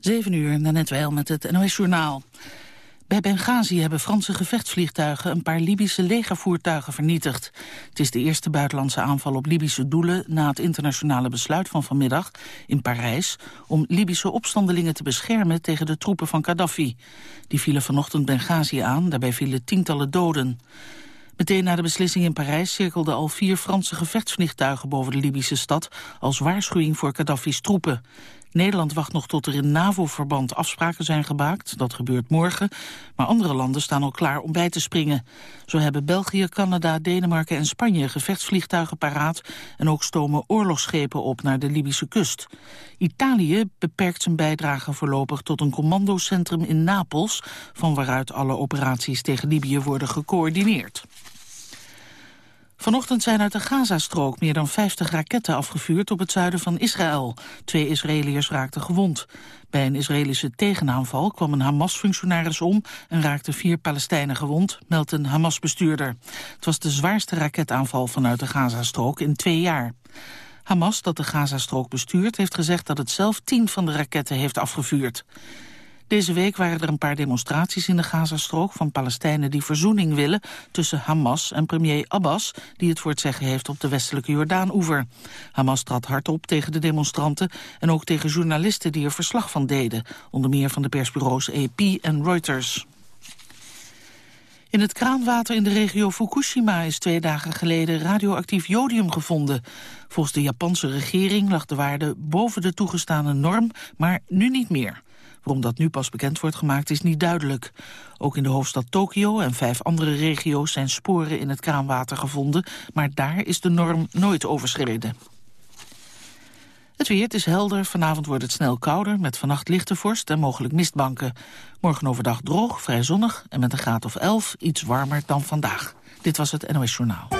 7 uur, net wel met het NOS Journaal. Bij Benghazi hebben Franse gevechtsvliegtuigen een paar Libische legervoertuigen vernietigd. Het is de eerste buitenlandse aanval op Libische doelen na het internationale besluit van vanmiddag in Parijs om Libische opstandelingen te beschermen tegen de troepen van Gaddafi. Die vielen vanochtend Benghazi aan, daarbij vielen tientallen doden. Meteen na de beslissing in Parijs cirkelden al vier Franse gevechtsvliegtuigen boven de Libische stad als waarschuwing voor Gaddafi's troepen. Nederland wacht nog tot er in NAVO-verband afspraken zijn gemaakt. Dat gebeurt morgen. Maar andere landen staan al klaar om bij te springen. Zo hebben België, Canada, Denemarken en Spanje gevechtsvliegtuigen paraat... en ook stomen oorlogsschepen op naar de Libische kust. Italië beperkt zijn bijdrage voorlopig tot een commandocentrum in Napels... van waaruit alle operaties tegen Libië worden gecoördineerd. Vanochtend zijn uit de Gazastrook meer dan 50 raketten afgevuurd op het zuiden van Israël. Twee Israëliërs raakten gewond. Bij een Israëlische tegenaanval kwam een Hamas-functionaris om en raakten vier Palestijnen gewond, meldt een Hamas-bestuurder. Het was de zwaarste raketaanval vanuit de Gazastrook in twee jaar. Hamas, dat de Gazastrook bestuurt, heeft gezegd dat het zelf tien van de raketten heeft afgevuurd. Deze week waren er een paar demonstraties in de Gazastrook van Palestijnen die verzoening willen tussen Hamas en premier Abbas, die het voor het zeggen heeft op de westelijke Jordaan-oever. Hamas trad hard op tegen de demonstranten en ook tegen journalisten die er verslag van deden, onder meer van de persbureaus AP en Reuters. In het kraanwater in de regio Fukushima is twee dagen geleden radioactief jodium gevonden. Volgens de Japanse regering lag de waarde boven de toegestane norm, maar nu niet meer. Waarom dat nu pas bekend wordt gemaakt is niet duidelijk. Ook in de hoofdstad Tokio en vijf andere regio's zijn sporen in het kraanwater gevonden, maar daar is de norm nooit overschreden. Het weer, het is helder. Vanavond wordt het snel kouder met vannacht lichte vorst en mogelijk mistbanken. Morgen overdag droog, vrij zonnig en met een graad of 11 iets warmer dan vandaag. Dit was het NOS Journaal.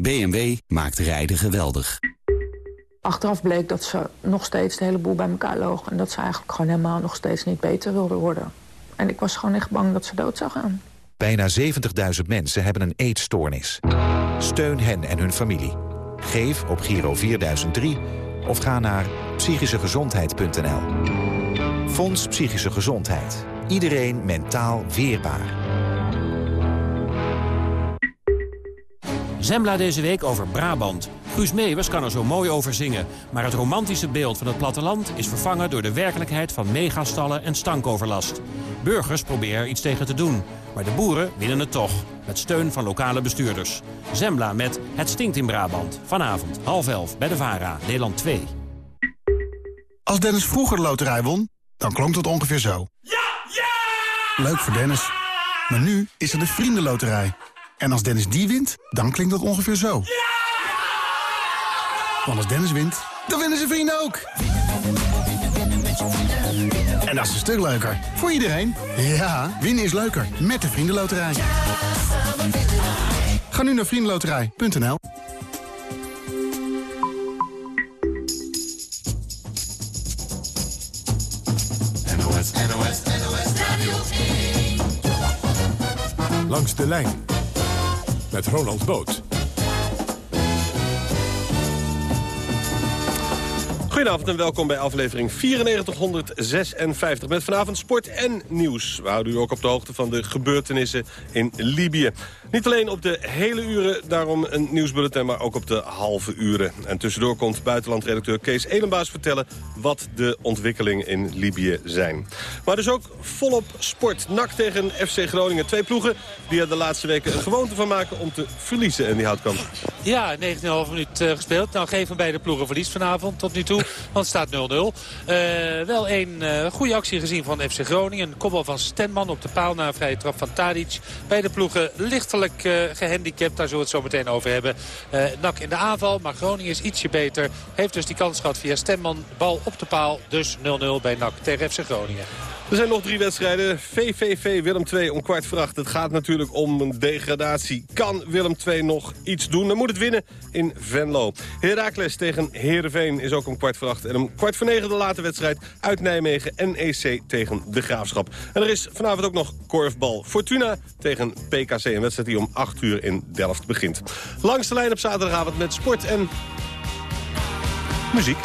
BMW maakt rijden geweldig. Achteraf bleek dat ze nog steeds de hele boel bij elkaar loog... en dat ze eigenlijk gewoon helemaal nog steeds niet beter wilde worden. En ik was gewoon echt bang dat ze dood zou gaan. Bijna 70.000 mensen hebben een eetstoornis. Steun hen en hun familie. Geef op Giro 4003 of ga naar psychischegezondheid.nl. Fonds Psychische Gezondheid. Iedereen mentaal weerbaar. Zembla deze week over Brabant. Guus Meeuwers kan er zo mooi over zingen. Maar het romantische beeld van het platteland is vervangen door de werkelijkheid van megastallen en stankoverlast. Burgers proberen er iets tegen te doen. Maar de boeren winnen het toch. Met steun van lokale bestuurders. Zembla met Het stinkt in Brabant. Vanavond half elf bij de VARA, Nederland 2. Als Dennis vroeger de loterij won, dan klonk dat ongeveer zo. Ja! Ja! Leuk voor Dennis. Maar nu is er de Vriendenloterij. En als Dennis die wint, dan klinkt dat ongeveer zo. Ja! Want als Dennis wint, dan winnen zijn vrienden ook. En dat is een stuk leuker. Voor iedereen. Ja, winnen is leuker. Met de Vriendenloterij. Ga nu naar vriendenloterij.nl NOS, NOS, NOS Radio Langs de lijn met Ronald Boot. Goedenavond en welkom bij aflevering 9456 met vanavond sport en nieuws. We houden u ook op de hoogte van de gebeurtenissen in Libië. Niet alleen op de hele uren, daarom een nieuwsbulletin, maar ook op de halve uren. En tussendoor komt buitenlandredacteur Kees Elenbaas vertellen wat de ontwikkelingen in Libië zijn. Maar dus ook volop sport. NAC tegen FC Groningen. Twee ploegen die er de laatste weken een gewoonte van maken om te verliezen in die houtkamp. Ja, 19,5 minuut uh, gespeeld. Nou, geen van beide ploegen verliest vanavond tot nu toe. Want het staat 0-0. Uh, wel een uh, goede actie gezien van FC Groningen. Een kopbal van Stenman op de paal na een vrije trap van Tadic. Beide ploegen lichtelijk uh, gehandicapt. Daar zullen we het zo meteen over hebben. Nak in de aanval, maar Groningen is ietsje beter. Heeft dus die kans gehad via Stenman. Bal op de paal, dus 0-0 bij Nak tegen FC Groningen. Er zijn nog drie wedstrijden. VVV Willem 2 om kwart voor acht. Het gaat natuurlijk om een degradatie. Kan Willem 2 nog iets doen? Dan moet het winnen in Venlo. Heracles tegen Heerenveen is ook om kwart voor acht. En om kwart voor negen de late wedstrijd uit Nijmegen. NEC tegen de Graafschap. En er is vanavond ook nog korfbal. Fortuna tegen PKC. Een wedstrijd die om acht uur in Delft begint. Langs de lijn op zaterdagavond met sport en muziek.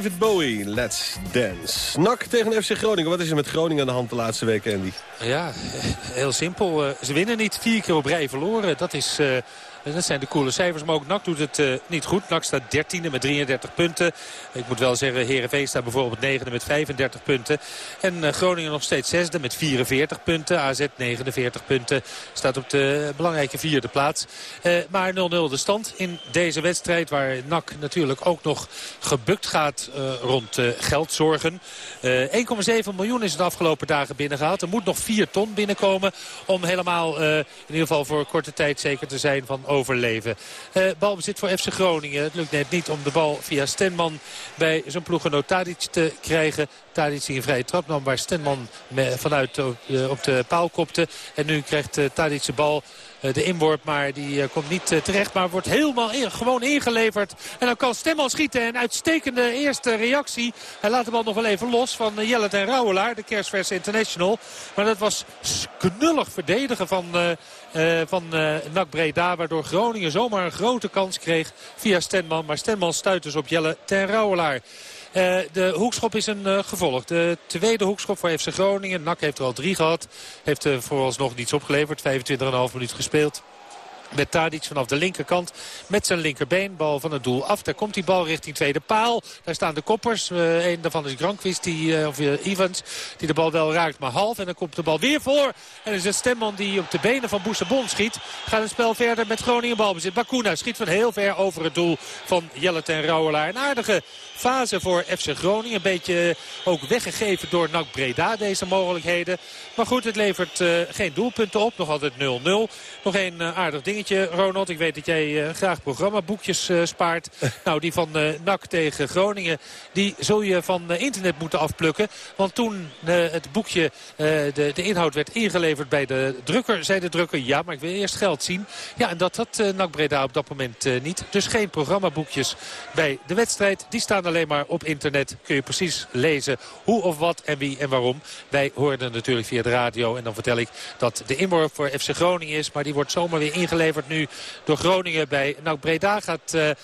David Bowie, Let's Dance. NAC tegen FC Groningen. Wat is er met Groningen aan de hand de laatste weken, Andy? Ja, heel simpel. Eh, ze winnen niet. Vier keer op rij verloren. Dat is uh, Dat zijn de coole cijfers. Maar ook NAC doet het uh, niet goed. NAC staat 13e met 33 punten. Ik moet wel zeggen, Heerenveen staat bijvoorbeeld 9e met 35 punten. En uh, Groningen nog steeds 6e met 44 punten. AZ 49 punten. Staat op de belangrijke vierde plaats. Uh, maar 0-0 de stand in deze wedstrijd. Waar NAC natuurlijk ook nog gebukt gaat rond geldzorgen. 1,7 miljoen is de afgelopen dagen binnengehaald. Er moet nog 4 ton binnenkomen om helemaal in ieder geval voor korte tijd zeker te zijn van overleven. Uh, balbezit voor FC Groningen. Het lukt net niet om de bal via Stenman bij zijn ploeggenoot Tadic te krijgen. Tadic die een vrije trap nam waar Stenman vanuit op, uh, op de paal kopte. En nu krijgt uh, Tadic de bal eh, de inworp. Maar die eh, komt niet eh, terecht. Maar wordt helemaal gewoon ingeleverd. En dan kan Stemman schieten. En uitstekende eerste reactie. Hij laat de bal nog wel even los van Jellet en Rauwelaar. De kerstverse international. Maar dat was knullig verdedigen van... Uh, van uh, NAC Breda. Waardoor Groningen zomaar een grote kans kreeg via Stenman. Maar Stenman stuit dus op Jelle ten Rauwelaar. Uh, de hoekschop is een gevolg. De tweede hoekschop voor FC Groningen. NAC heeft er al drie gehad. Heeft uh, vooralsnog niets opgeleverd. 25,5 minuut gespeeld met Tadic vanaf de linkerkant met zijn linkerbeen. Bal van het doel af. Daar komt die bal richting tweede paal. Daar staan de koppers. Uh, een daarvan is Granqvist, die, uh, of uh, Evans, die de bal wel raakt, maar half. En dan komt de bal weer voor. En is het Stemman die op de benen van Boussabon schiet. Gaat het spel verder met Groningen balbezit. Bakuna schiet van heel ver over het doel van Jelle ten Rauwelaar. Een aardige fase voor FC Groningen. Een beetje ook weggegeven door NAC Breda, deze mogelijkheden. Maar goed, het levert geen doelpunten op. Nog altijd 0-0. Nog een aardig dingetje Ronald. Ik weet dat jij uh, graag programmaboekjes uh, spaart. nou, die van uh, NAC tegen Groningen, die zul je van internet moeten afplukken. Want toen het boekje, de, de inhoud werd ingeleverd bij de drukker, zei de drukker... ja, maar ik wil eerst geld zien. Ja, en dat had NAC Breda op dat moment niet. Dus geen programmaboekjes bij de wedstrijd. Die staan alleen maar op internet. Kun je precies lezen hoe of wat en wie en waarom. Wij hoorden natuurlijk via de radio. En dan vertel ik dat de inworp voor FC Groningen is. Maar die wordt zomaar weer ingeleverd nu door Groningen bij Nou Breda gaat uh, uh,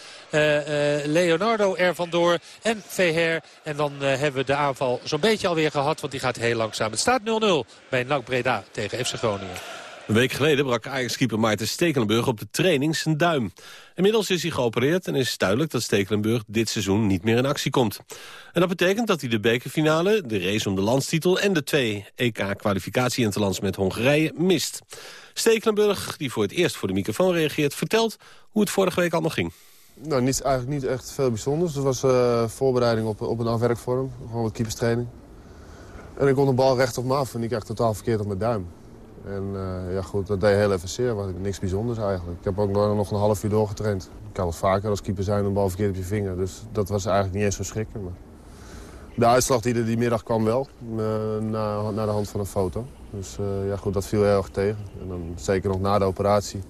Leonardo er vandoor en Veher. En dan hebben we de aanval zo'n beetje alweer gehad, want die gaat heel langzaam. Het staat 0-0 bij NAC Breda tegen FC Groningen. Een week geleden brak Ajax-keeper Maarten Stekelenburg op de training zijn duim. Inmiddels is hij geopereerd en is duidelijk dat Stekelenburg dit seizoen niet meer in actie komt. En dat betekent dat hij de bekerfinale, de race om de landstitel en de twee EK-kwalificatie-interlands met Hongarije mist. Stekelenburg, die voor het eerst voor de microfoon reageert, vertelt hoe het vorige week allemaal ging. Nou, niet, eigenlijk niet echt veel bijzonders. Het was uh, voorbereiding op, op een afwerkvorm, gewoon wat keeperstraining. En ik kon de bal recht op me af en ik kreeg totaal verkeerd op mijn duim. En uh, ja goed, dat deed heel even zeer, was niks bijzonders eigenlijk. Ik heb ook nog een half uur doorgetraind. Ik kan wat vaker als keeper zijn een bal verkeerd op je vinger. Dus dat was eigenlijk niet eens zo schrikken. Maar... De uitslag die er die middag kwam wel, uh, na, naar de hand van een foto. Dus uh, ja, goed, dat viel heel erg tegen. En dan zeker nog na de operatie,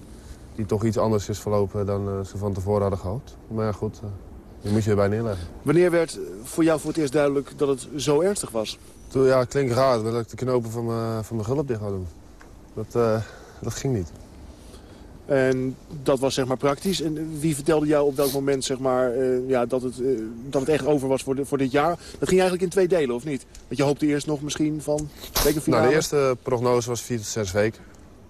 die toch iets anders is verlopen dan ze van tevoren hadden gehoopt. Maar ja, goed, die moet je erbij neerleggen. Wanneer werd voor jou voor het eerst duidelijk dat het zo ernstig was? Toen, ja, het klinkt raar, dat ik de knopen van mijn, van mijn gulp dicht had doen. Dat, dat ging niet. En dat was zeg maar praktisch. En wie vertelde jou op welk moment zeg maar, uh, ja, dat, het, uh, dat het echt over was voor, de, voor dit jaar? Dat ging eigenlijk in twee delen, of niet? Want je hoopte eerst nog misschien van Nou, de eerste prognose was vier tot zes weken.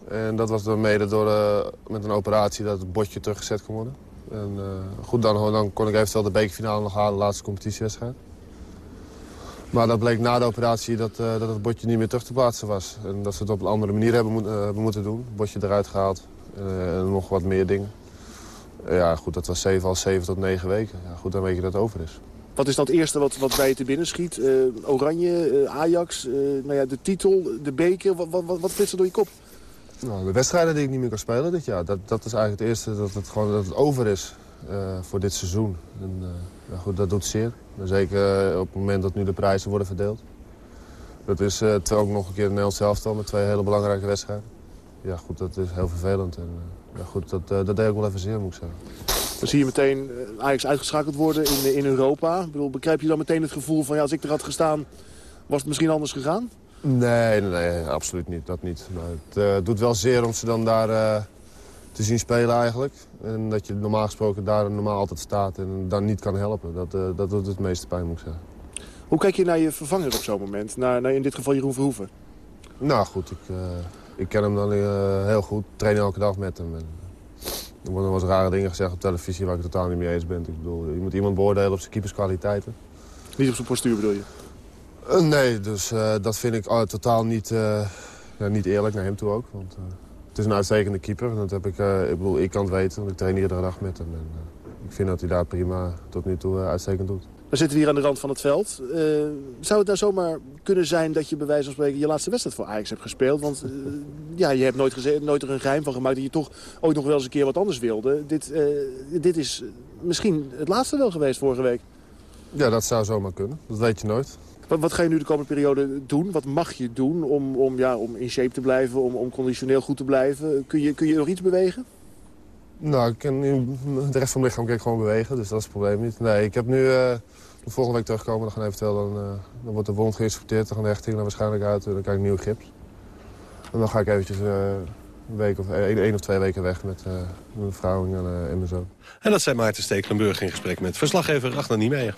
En dat was dan mede door, uh, met een operatie dat het botje teruggezet kon worden. En goed, dan, dan kon ik eventueel de bekerfinale nog halen, de laatste competitiewedstrijd. Maar dat bleek na de operatie dat, dat het botje niet meer terug te plaatsen was. En dat ze het op een andere manier hebben, hebben moeten doen. Het botje eruit gehaald, uh, en nog wat meer dingen. Ja, goed, dat was 7 al 7 tot 9 weken. Ja, goed, dan weet je dat het over is. Wat is dat eerste wat, wat bij je te binnen schiet? Oranje, Ajax, nou ja, de titel, de beker. Wat, wat, wat flitst er door je kop? Nou, de wedstrijden die ik niet meer kan spelen dit jaar. Dat, dat is eigenlijk het eerste dat het, gewoon, dat het over is voor dit seizoen. En, ja, goed, dat doet zeer. Zeker op het moment dat nu de prijzen worden verdeeld. Dat is ook nog een keer een elftal met twee hele belangrijke wedstrijden ja, goed, dat is heel vervelend. En, ja, goed, dat, dat deed ook wel even zeer, moet ik zeggen. Dan zie je meteen Ajax uitgeschakeld worden in, in Europa. Ik bedoel, begrijp je dan meteen het gevoel van... ja, als ik er had gestaan, was het misschien anders gegaan? Nee, nee, nee absoluut niet. Dat niet. Maar het uh, doet wel zeer om ze dan daar uh, te zien spelen eigenlijk. En dat je normaal gesproken daar normaal altijd staat en dan niet kan helpen. Dat, uh, dat doet het meeste pijn, moet ik zeggen. Hoe kijk je naar je vervanger op zo'n moment? Naar, naar in dit geval Jeroen Verhoeven? Nou goed, ik ik ken hem dan uh, heel goed. Train elke dag met hem. En, Er worden wel eens rare dingen gezegd op televisie waar ik totaal niet mee eens ben. Ik bedoel, je moet iemand beoordelen op zijn keeperskwaliteiten. Niet op zijn postuur bedoel je? Nee, dus dat vind ik totaal niet, ja, niet eerlijk naar hem toe ook. Want het is een uitstekende keeper. En dat heb ik, ik, bedoel, ik kan het weten, want ik train iedere dag met hem. En, ik vind dat hij daar prima tot nu toe uitstekend doet. We zitten hier aan de rand van het veld. Uh, zou het nou zomaar kunnen zijn dat je bij wijze van spreken... je laatste wedstrijd voor Ajax hebt gespeeld? Want uh, ja, je hebt nooit, nooit er een geheim van gemaakt... dat je toch ooit nog wel eens een keer wat anders wilde. Dit, uh, dit is misschien het laatste wel geweest vorige week. Ja, dat zou zomaar kunnen. Dat weet je nooit. Wat, wat ga je nu de komende periode doen? Wat mag je doen om, om, ja, om in shape te blijven, om, om conditioneel goed te blijven? Kun je, kun je nog iets bewegen? Nou, ik kan, de rest van mijn lichaam kan ik gewoon bewegen, dus dat is het probleem niet. Nee, ik heb nu... Uh, volgende week terugkomen, dan gaan eventueel dan, uh, dan wordt de wond geïnspecteerd, dan gaan de hechtingen er waarschijnlijk uit en dan krijg ik nieuwe gips. En dan ga ik eventjes uh, een week of één of twee weken weg met, mijn vrouw en, en mijn zoon. En dat zei Maarten Stekelenburg in gesprek met verslaggever Ragnar Niemeyer.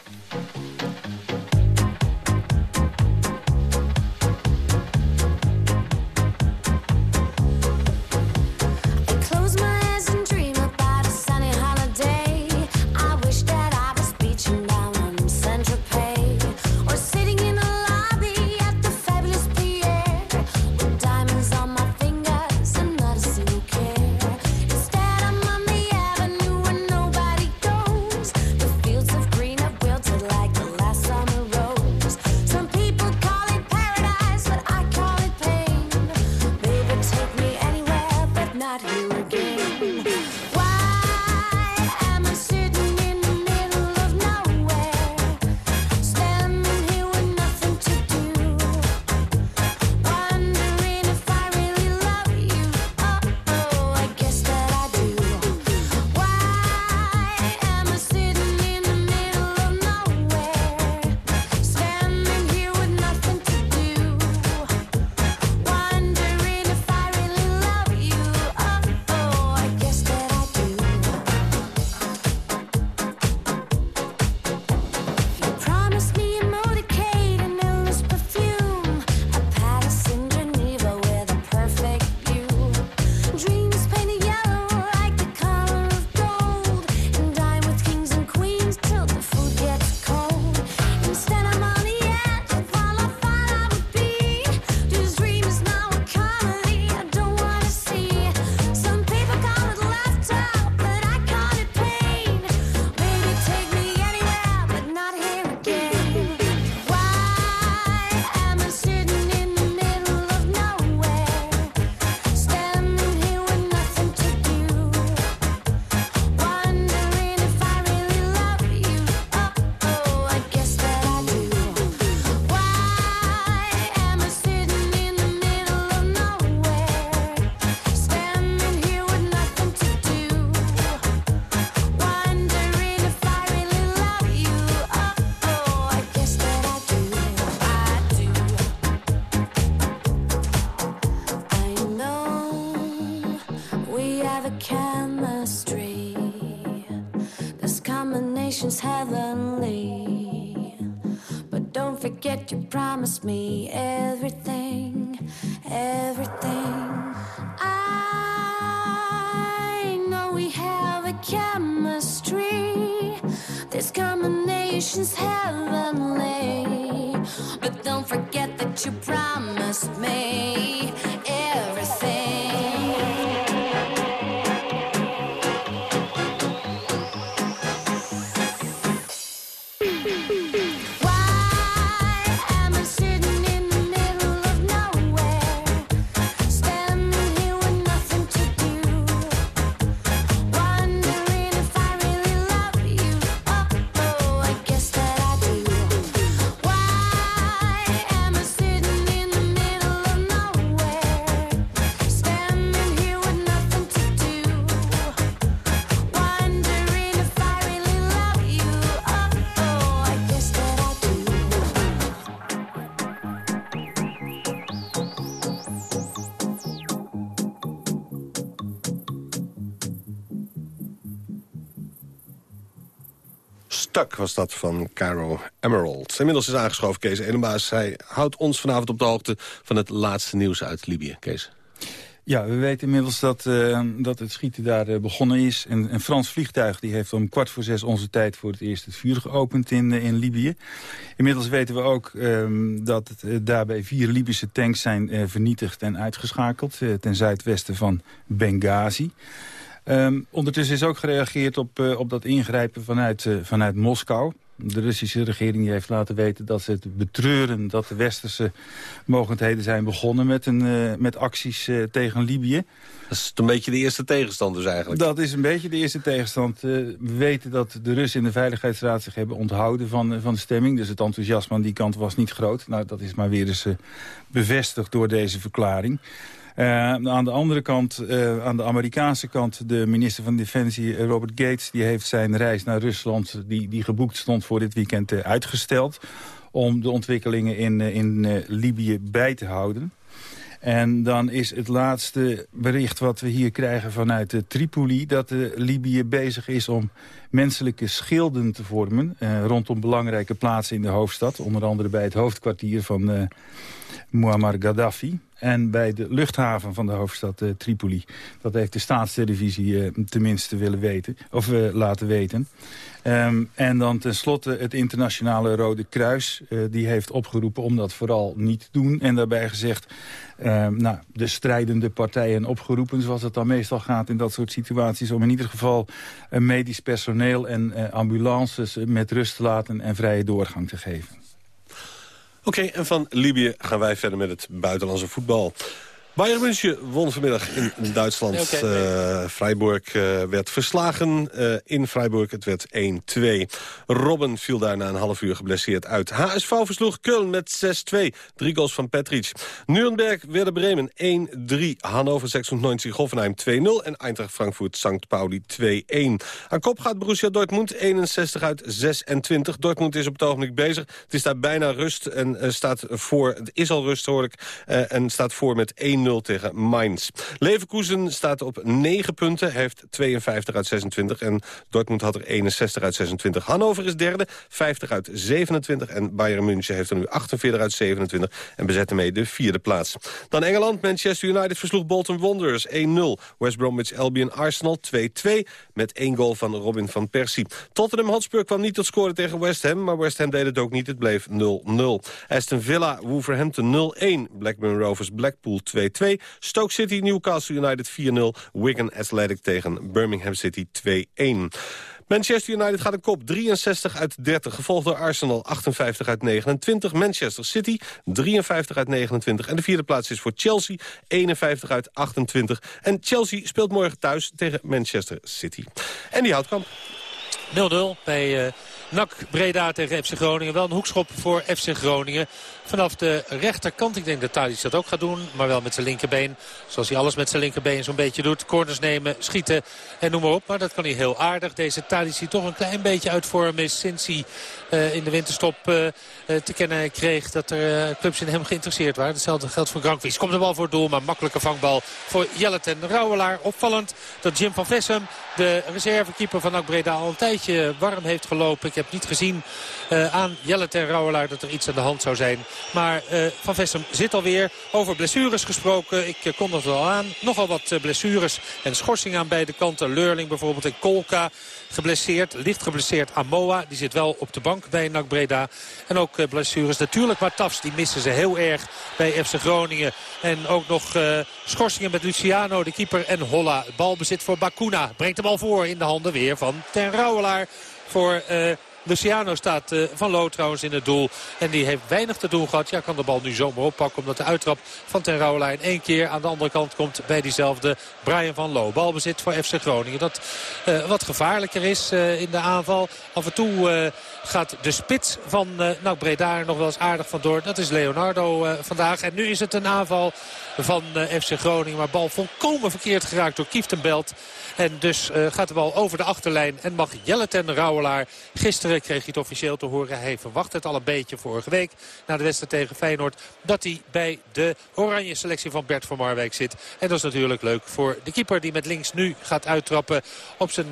trust me. Was dat van Caro Emerald. Inmiddels is aangeschoven Kees Edenbaas. Hij houdt ons vanavond op de hoogte van het laatste nieuws uit Libië. Kees. Ja, we weten inmiddels dat, uh, dat het schieten daar uh, begonnen is. En een Frans vliegtuig die heeft om kwart voor zes onze tijd... voor het eerst het vuur geopend in, uh, in Libië. Inmiddels weten we ook ehm, dat daarbij vier Libische tanks zijn vernietigd en uitgeschakeld... ten zuidwesten van Benghazi. Um, ondertussen is ook gereageerd op, op dat ingrijpen vanuit, vanuit Moskou. De Russische regering heeft laten weten dat ze het betreuren... dat de westerse mogendheden zijn begonnen met, een, uh, met acties tegen Libië. Dat is een beetje de eerste tegenstand dus eigenlijk. Dat is een beetje de eerste tegenstand. We weten dat de Russen in de Veiligheidsraad zich hebben onthouden van, van de stemming. Dus het enthousiasme aan die kant was niet groot. Nou, dat is maar weer eens bevestigd door deze verklaring. Uh, aan de andere kant, uh, aan de Amerikaanse kant... de minister van Defensie, eh, Robert Gates... die heeft zijn reis naar Rusland, die, die geboekt stond voor dit weekend, uh, uitgesteld... om de ontwikkelingen in, in Libië bij te houden. En dan is het laatste bericht wat we hier krijgen vanuit Tripoli... dat Libië bezig is om menselijke schilden te vormen... rondom belangrijke plaatsen in de hoofdstad. Onder andere bij het hoofdkwartier van Muammar Gaddafi en bij de luchthaven van de hoofdstad uh, Tripoli. Dat heeft de staatstelevisie uh, tenminste willen weten, of uh, laten weten. Um, en dan tenslotte het internationale Rode Kruis. die heeft opgeroepen om dat vooral niet te doen. En daarbij gezegd, um, nou, de strijdende partijen opgeroepen... zoals het dan meestal gaat in dat soort situaties... om in ieder geval medisch personeel en ambulances met rust te laten... en vrije doorgang te geven. Oké, en van Libië gaan wij verder met het buitenlandse voetbal. Bayern München won vanmiddag in Duitsland. Okay. Uh, Freiburg uh, werd verslagen uh, in Freiburg. Het werd 1-2. Robben viel daar na een half uur geblesseerd uit. HSV versloeg Köln met 6-2. Drie goals van Petric. Nuremberg Werder Bremen 1-3. Hannover 96 Hoffenheim 2-0. En Eintracht Frankfurt St. Pauli 2-1. Aan kop gaat Borussia Dortmund 61 uit 26. Dortmund is op het ogenblik bezig. Het is daar bijna rust en staat voor... Het is al rust hoor ik. en staat voor met 1 1-0 tegen Mainz. Leverkusen staat op 9 punten, heeft 52 uit 26. En Dortmund had er 61 uit 26. Hannover is derde, 50 uit 27. En Bayern München heeft er nu 48 uit 27. En bezet ermee de vierde plaats. Dan Engeland, Manchester United versloeg Bolton Wanderers 1-0. West Bromwich Albion Arsenal 2-2. Met één goal van Robin van Persie. Tottenham Hotspur kwam niet tot scoren tegen West Ham. Maar West Ham deed het ook niet. Het bleef 0-0. Aston Villa, Wolverhampton 0-1. Blackburn Rovers Blackpool 2-2. Stoke City, Newcastle United 4-0. Wigan Athletic tegen Birmingham City 2-1. Manchester United gaat een kop 63 uit 30, gevolgd door Arsenal 58 uit 29. Manchester City 53 uit 29. En de vierde plaats is voor Chelsea 51 uit 28. En Chelsea speelt morgen thuis tegen Manchester City. En die houtkamp. 0-0 bij uh, NAC Breda tegen FC Groningen. Wel een hoekschop voor FC Groningen vanaf de rechterkant. Ik denk dat Tadic dat ook gaat doen, maar wel met zijn linkerbeen. Zoals hij alles met zijn linkerbeen zo'n beetje doet. Corners nemen, schieten en noem maar op. Maar dat kan hij heel aardig. Deze Tadic die toch een klein beetje uit vorm is sinds hij uh, in de winterstop uh, te kennen kreeg dat er clubs in hem geïnteresseerd waren. Hetzelfde geldt voor Grankwies. Komt de bal voor doel, maar makkelijke vangbal voor Jellet en Rauwelaar. Opvallend dat Jim van Vessem, de reservekeeper van NAC Breda, al een tijdje warm heeft gelopen. Heb niet gezien uh, aan Jellet en Rauwelaar dat er iets aan de hand zou zijn. Maar uh, Van Vessem zit alweer. Over blessures gesproken. Ik uh, kon het wel aan. Nogal wat uh, blessures en schorsingen aan beide kanten. Leurling bijvoorbeeld en Kolka geblesseerd. Licht geblesseerd Amoa. Die zit wel op de bank bij NAC Breda. En ook blessures natuurlijk. Maar Tafs die missen ze heel erg bij FC Groningen. En ook nog schorsingen met Luciano, de keeper. En Holla. Balbezit voor Bakuna. Brengt de bal voor in de handen weer van Ten Rouwelaar. Voor... Luciano staat uh, van Loo trouwens in het doel. En die heeft weinig te doen gehad. Ja, kan de bal nu zomaar oppakken. Omdat de uittrap van Ten Rouwelaar in één keer aan de andere kant komt bij diezelfde Brian van Loo. Balbezit voor FC Groningen. Dat uh, wat gevaarlijker is uh, in de aanval. Af en toe gaat de spits van nou, Breda er nog wel eens aardig vandoor. Dat is Leonardo vandaag. En nu is het een aanval van uh, FC Groningen. Maar bal volkomen verkeerd geraakt door Kieftenbelt. En dus gaat de bal over de achterlijn. En mag Jelle ten Rauwelaar gisteren kreeg hij het officieel te horen. Hij verwacht het al een beetje vorige week na de wedstrijd tegen Feyenoord. Dat hij bij de oranje selectie van Bert van Marwijk zit. En dat is natuurlijk leuk voor de keeper die met links nu gaat uittrappen op zijn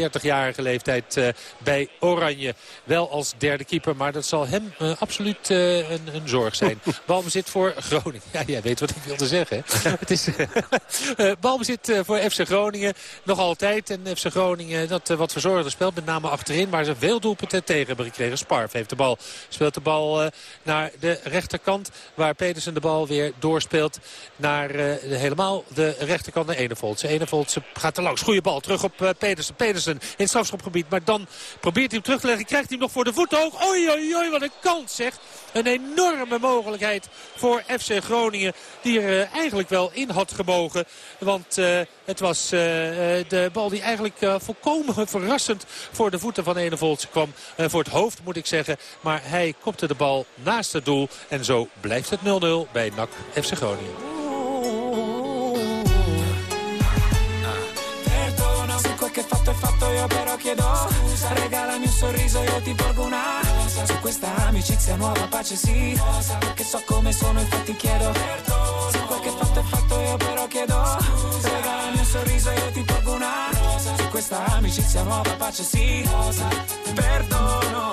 30-jarige leeftijd bij Oranje. Wel als derde keeper, maar dat zal hem absoluut een, een, zorg zijn. Balbezit voor Groningen. Ja, jij weet wat ik wilde zeggen. het is balbezit voor FC Groningen nog altijd. En FC Groningen dat wat verzorgder speelt, met name achterin. Waar ze veel doelpunten tegen hebben gekregen. Sparf heeft de bal. Speelt de bal naar de rechterkant. Waar Pedersen de bal weer doorspeelt naar helemaal de rechterkant naar Enevoltse. Enevoltse gaat er langs. Goede bal terug op Pedersen. Pedersen in het strafschopgebied. Maar dan probeert hij hem terug te leggen. Krijgt hij hem nog voor de voeten ook. Oei, oei, oei, wat een kans zeg. Een enorme mogelijkheid voor FC Groningen. Die eigenlijk wel in had gebogen. Want uh, het was uh, de bal die eigenlijk volkomen verrassend voor de voeten van Enevoltse kwam. voor het hoofd moet ik zeggen. Maar hij kopte de bal naast het doel. En zo blijft het 0-0 bij NAC FC Groningen. Su questa amicizia nuova pace sì Rosa. Perché so come sono infatti chiedo Perdono. Se quel che fatto è fatto io però chiedo Scusa. Regalami un sorriso io ti porgo una Rosa. Su questa amicizia nuova pace sì Rosa. Perdono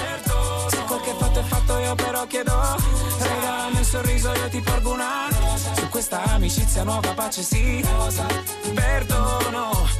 Perdono Se quel che fatto è fatto io però chiedo. Regalami un sorriso io ti porgo una. Su questa amicizia nuova pace sì. Perdono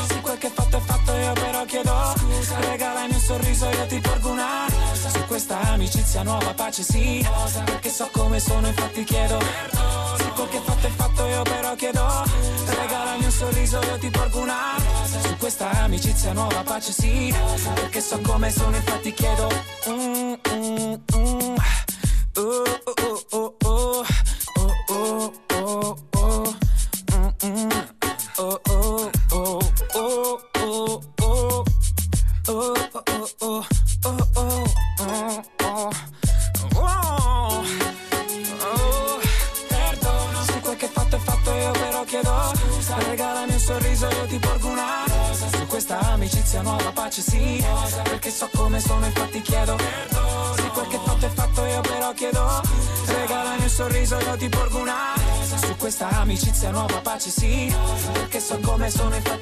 Quel che fatto è fatto io però chiedo. Scusa. Regalami un sorriso io ti porgo una. Rosa. Su questa amicizia nuova pace sì. Rosa. Perché so come sono infatti chiedo. Perdono. Se quel che fatto è fatto io però chiedo. Scusa. Regalami un sorriso io ti porgo una. Rosa. Su questa amicizia nuova pace sì. Rosa. Perché so come sono infatti chiedo. Mm, mm, mm. Oh, oh, oh, oh, oh, oh, oh, Se quel che fatto è fatto io però chiedo Scusa Regalami sorriso io ti porgo una. Su questa amicizia nuova pace sì. Perché so come sono infatti chiedo Perdono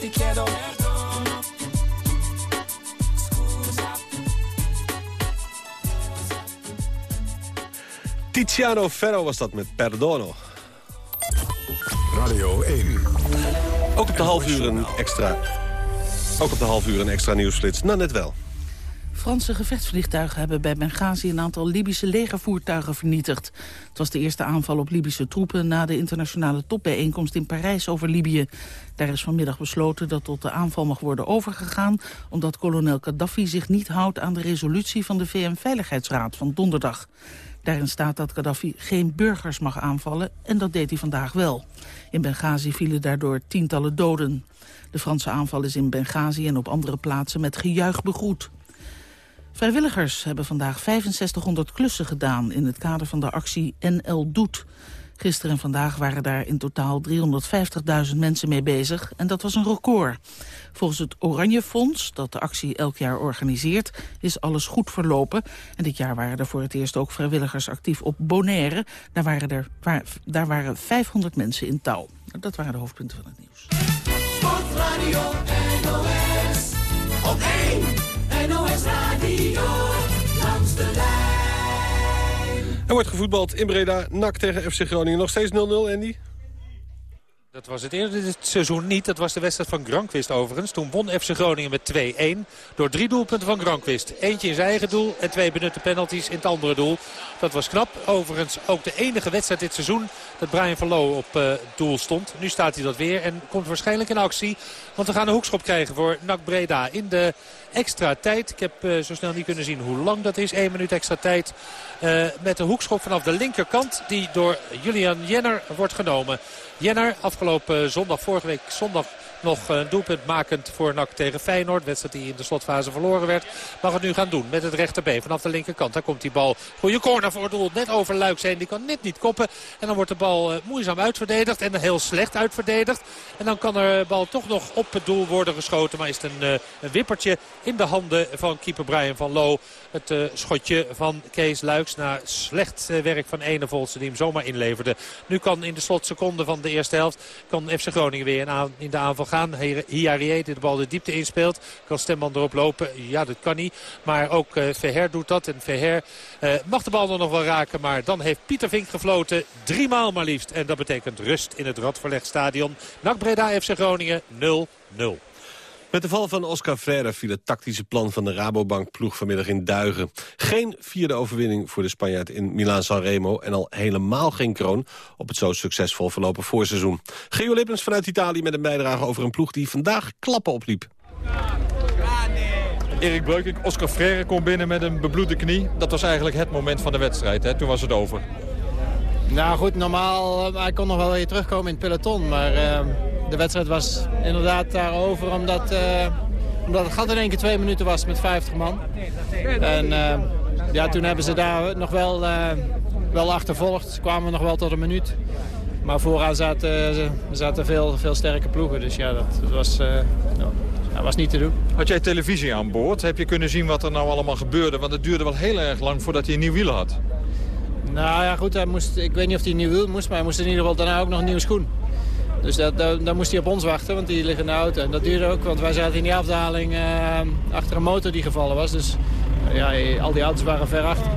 chiedo Tiziano Ferro was dat met Perdono. Radio 1. Ook op de half uur een extra... Ook op de half uur een extra nieuwsflits. Nou, net wel. Franse gevechtsvliegtuigen hebben bij Benghazi een aantal Libische legervoertuigen vernietigd. Het was de eerste aanval op Libische troepen na de internationale topbijeenkomst in Parijs over Libië. Daar is vanmiddag besloten dat tot de aanval mag worden overgegaan, omdat kolonel Gaddafi zich niet houdt aan de resolutie van de VN-veiligheidsraad van donderdag. Daarin staat dat Gaddafi geen burgers mag aanvallen en dat deed hij vandaag wel. In Benghazi vielen daardoor tientallen doden. De Franse aanval is in Benghazi en op andere plaatsen met gejuich begroet. Vrijwilligers hebben vandaag 6500 klussen gedaan in het kader van de actie NL Doet. Gisteren en vandaag waren daar in totaal 350.000 mensen mee bezig en dat was een record. Volgens het Oranje Fonds, dat de actie elk jaar organiseert, is alles goed verlopen. En dit jaar waren er voor het eerst ook vrijwilligers actief op Bonaire. Daar waren, er, waar, daar waren 500 mensen in touw. Dat waren de hoofdpunten van het nieuws. Sportradio NOS, op 1 NOS Radio, langs de lijn. Er wordt gevoetbald in Breda, NAC tegen FC Groningen. Nog steeds 0-0, Andy? Dat was het eerder dit seizoen niet. Dat was de wedstrijd van Granqvist overigens. Toen won FC Groningen met 2-1 door drie doelpunten van Granqvist. Eentje in zijn eigen doel en twee benutte penalties in het andere doel. Dat was knap. Overigens ook de enige wedstrijd dit seizoen dat Brian van Loo op uh, doel stond. Nu staat hij dat weer en komt waarschijnlijk in actie. Want we gaan een hoekschop krijgen voor NAC Breda in de extra tijd. Ik heb uh, zo snel niet kunnen zien hoe lang dat is. 1 minuut extra tijd uh, met de hoekschop vanaf de linkerkant die door Julian Jenner wordt genomen. Jenner afgelopen zondag, vorige week zondag nog een doelpunt makend voor NAC tegen Feyenoord. Wedstrijd die in de slotfase verloren werd. Mag het nu gaan doen met het rechterbeen vanaf de linkerkant. Daar komt die bal. Goede corner voor het doel. Net over Luik zijn. Die kan net niet koppen. En dan wordt de bal uh, moeizaam uitverdedigd. En heel slecht uitverdedigd. En dan kan de bal toch nog op het doel worden geschoten. Maar is het een, een wippertje in de handen van keeper Brian van Loo. Het schotje van Kees Luiks na slecht werk van Enevolse die hem zomaar inleverde. Nu kan in de slotseconde van de eerste helft kan FC Groningen weer in, aan, in de aanval gaan. Hiarie die de bal de diepte inspeelt. Kan Stemman erop lopen? Ja, dat kan niet. Maar ook uh, Verher doet dat. En Verher uh, mag de bal dan nog wel raken. Maar dan heeft Pieter Vink gefloten. Drie maal maar liefst. En dat betekent rust in het Radverlegstadion. NAC Breda FC Groningen 0-0. Met de val van Oscar Freire viel het tactische plan van de Rabobank-ploeg vanmiddag in Duigen. Geen vierde overwinning voor de Spanjaard in Milaan-San Remo... en al helemaal geen kroon op het zo succesvol verlopen voorseizoen. Geo Lippens vanuit Italië met een bijdrage over een ploeg die vandaag klappen opliep. Erik Breukink, Oscar Freire komt binnen met een bebloede knie. Dat was eigenlijk het moment van de wedstrijd. Hè? Toen was het over. Nou goed, normaal, hij kon nog wel weer terugkomen in het peloton. Maar uh, de wedstrijd was inderdaad daarover omdat, uh, omdat het gat in één keer twee minuten was met 50 man. En ja, toen hebben ze daar nog wel, wel achtervolgd. Ze kwamen nog wel tot een minuut. Maar vooraan zaten, zaten veel, veel sterke ploegen. Dus ja, dat, was, dat was niet te doen. Had jij televisie aan boord? Heb je kunnen zien wat er nou allemaal gebeurde? Want het duurde wel heel erg lang voordat hij een nieuw wiel had. Nou ja, goed, hij moest, ik weet niet of hij nieuw wiel moest, maar hij moest in ieder geval daarna ook nog een nieuwe schoen. Dus dat, dat, dan moest hij op ons wachten, want die liggen in de auto. En dat duurde ook, want wij zaten in die afdaling uh, achter een motor die gevallen was. Dus ja, al die auto's waren ver achter.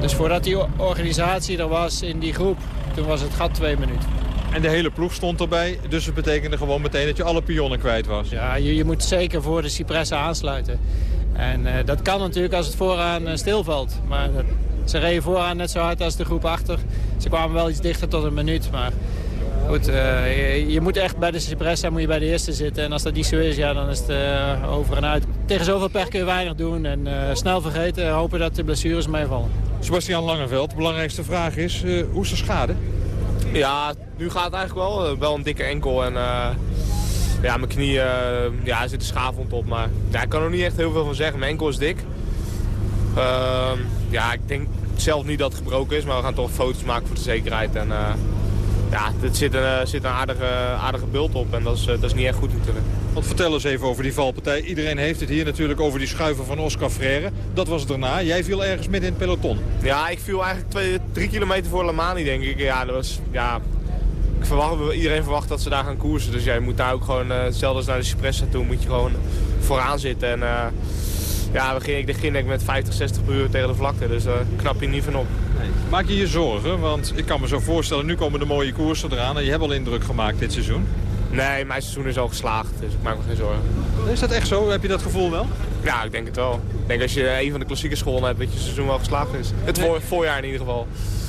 Dus voordat die organisatie er was in die groep, toen was het gat twee minuten. En de hele ploeg stond erbij, dus het betekende gewoon meteen dat je alle pionnen kwijt was. Ja, je, je moet zeker voor de Cipressen aansluiten. En uh, dat kan natuurlijk als het vooraan stilvalt. Maar dat, ze reden vooraan net zo hard als de groep achter. Ze kwamen wel iets dichter tot een minuut, maar goed, uh, je, je, moet echt bij de Cipressa moet je bij de eerste zitten. En als dat niet zo is, ja, dan is het uh, over en uit. Tegen zoveel pech kun je weinig doen en uh, snel vergeten. Hopen dat de blessures meevallen. Sebastian Langeveld, de belangrijkste vraag is, hoe is de schade? Ja, nu gaat het eigenlijk wel. Wel een dikke enkel en ja, mijn knie ja, er zit een schaafwond op. Maar ja, ik kan er niet echt heel veel van zeggen. Mijn enkel is dik. Ehm, ja, ik denk zelf niet dat het gebroken is, maar we gaan toch foto's maken voor de zekerheid. En uh, ja, er zit een, uh, zit een aardige, aardige bult op en dat is, uh, dat is niet echt goed natuurlijk. Want vertel eens even over die valpartij. Iedereen heeft het hier natuurlijk over die schuiven van Oscar Freire. Dat was daarna. Jij viel ergens midden in het peloton. Ja, ik viel eigenlijk twee, drie kilometer voor Lamani, denk ik. Ja, dat was... Ja, ik verwacht, iedereen verwacht dat ze daar gaan koersen. Dus jij ja, moet daar ook gewoon, hetzelfde als naar de Cipressa toe, moet je gewoon vooraan zitten. En, ja, we gingen, ik met 50, 60 per uur tegen de vlakte. Dus daar uh, knap je niet van op. Nee. Maak je je zorgen? Want ik kan me zo voorstellen, nu komen de mooie koersen eraan. En je hebt al indruk gemaakt dit seizoen. Nee, mijn seizoen is al geslaagd, dus ik maak me geen zorgen. Is dat echt zo? Heb je dat gevoel wel? Ja, ik denk het wel. Ik denk als je een van de klassiekers gewonnen hebt, dat je seizoen wel geslaagd is. Het voor, voorjaar in ieder geval.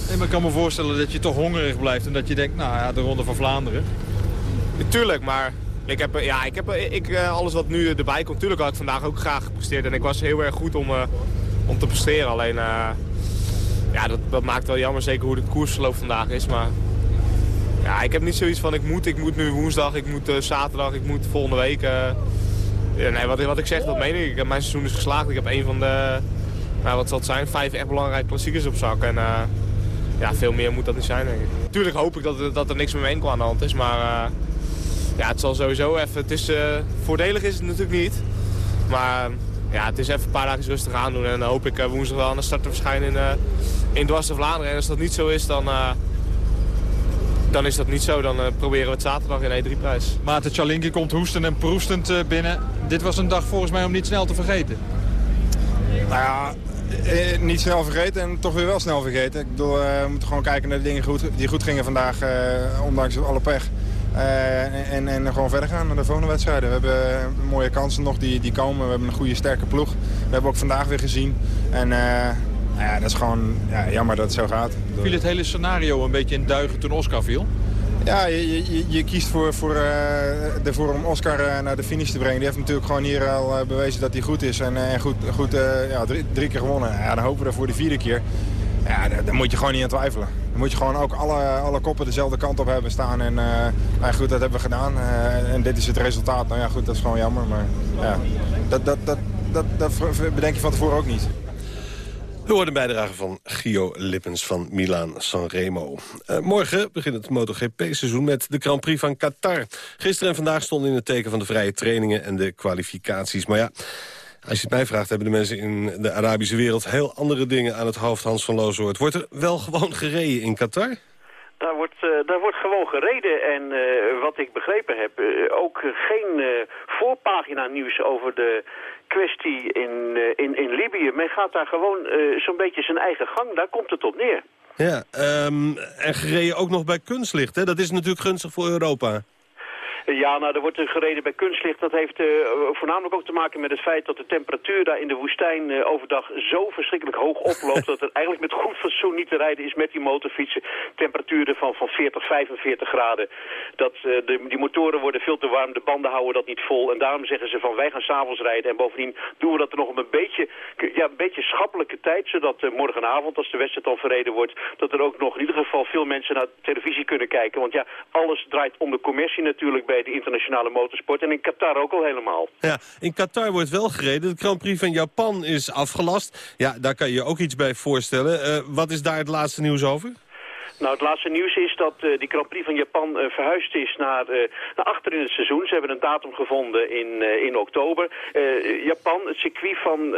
Nee, maar ik kan me voorstellen dat je toch hongerig blijft en dat je denkt, nou ja, de Ronde van Vlaanderen. Tuurlijk, maar ik heb, ja, ik heb ik, alles wat nu erbij komt, tuurlijk had ik vandaag ook graag gepresteerd. En ik was heel erg goed om, om te presteren. Alleen, ja, dat, dat maakt wel jammer, zeker hoe de koersverloop vandaag is. Maar ja, ik heb niet zoiets van ik moet, ik moet nu woensdag, ik moet zaterdag, ik moet volgende week. nee, wat, wat ik zeg, dat meen ik. Mijn seizoen is geslaagd. Ik heb een van de, nou, wat zal het zijn, vijf echt belangrijke klassiekers op zak. En ja, veel meer moet dat niet zijn, denk ik. Tuurlijk hoop ik dat, dat er niks met mijn enkel aan de hand is, maar ja, het zal sowieso even... Het is, voordelig is het natuurlijk niet, maar ja, het is even een paar dagen rustig aandoen. En dan hoop ik woensdag wel aan de start te verschijnen in, uh, in Dwars de Vlaanderen. En als dat niet zo is, dan, uh, dan is dat niet zo. Dan uh, proberen we het zaterdag in E3-prijs. Maarten Chalinki komt hoestend en proestend binnen. Dit was een dag volgens mij om niet snel te vergeten. Nou ja, eh, niet snel vergeten en toch weer wel snel vergeten. Ik bedoel, we moeten gewoon kijken naar de dingen goed, die goed gingen vandaag, eh, ondanks alle pech. Uh, en, en gewoon verder gaan naar de volgende wedstrijden. We hebben mooie kansen nog die, die komen. We hebben een goede, sterke ploeg. We hebben ook vandaag weer gezien. En uh, nou ja, dat is gewoon ja, jammer dat het zo gaat. Viel het hele scenario een beetje in duigen toen Oscar viel? Ja, je, je, je kiest voor, voor, uh, ervoor om Oscar naar de finish te brengen. Die heeft natuurlijk gewoon hier al bewezen dat hij goed is. En, en goed, goed ja, drie, drie, keer gewonnen. Ja, dan hopen we er voor de vierde keer. Ja, daar, daar, moet je gewoon niet aan twijfelen. Moet je gewoon ook alle, alle koppen dezelfde kant op hebben staan. En uh, nou goed, dat hebben we gedaan. Uh, en dit is het resultaat. Nou ja, goed, dat is gewoon jammer. Maar ja, dat, dat, dat, dat, dat bedenk je van tevoren ook niet. We horen een bijdrage van Gio Lippens van Milaan Sanremo. Uh, morgen begint het MotoGP-seizoen met de Grand Prix van Qatar. Gisteren en vandaag stonden in het teken van de vrije trainingen en de kwalificaties. Maar ja, als je het mij vraagt, hebben de mensen in de Arabische wereld... heel andere dingen aan het hoofd, Hans van Looswoord. Wordt er wel gewoon gereden in Qatar? Daar wordt, uh, daar wordt gewoon gereden en uh, wat ik begrepen heb, uh, ook geen voorpagina nieuws over de kwestie in, in, in Libië. Men gaat daar gewoon zo'n beetje zijn eigen gang, daar komt het op neer. Ja, um, en gereden ook nog bij kunstlicht, hè? dat is natuurlijk gunstig voor Europa. Ja, nou, er wordt gereden bij kunstlicht. Dat heeft uh, voornamelijk ook te maken met het feit dat de temperatuur daar in de woestijn uh, overdag zo verschrikkelijk hoog oploopt... dat het eigenlijk met goed fatsoen niet te rijden is met die motorfietsen. Temperaturen van, van 40, 45 graden. Dat, uh, de, die motoren worden veel te warm, de banden houden dat niet vol. En daarom zeggen ze van wij gaan s'avonds rijden. En bovendien doen we dat er nog op een beetje, ja, een beetje schappelijke tijd... zodat morgenavond, als de wedstrijd al verreden wordt... dat er ook nog in ieder geval veel mensen naar televisie kunnen kijken. Want ja, alles draait om de commercie natuurlijk bij de internationale motorsport. En in Qatar ook al helemaal. Ja, in Qatar wordt wel gereden. De Grand Prix van Japan is afgelast. Ja, daar kan je je ook iets bij voorstellen. Uh, wat is daar het laatste nieuws over? Nou, het laatste nieuws is dat uh, die Grand Prix van Japan uh, verhuisd is naar, uh, naar achter in het seizoen. Ze hebben een datum gevonden in, in oktober. Japan, het circuit van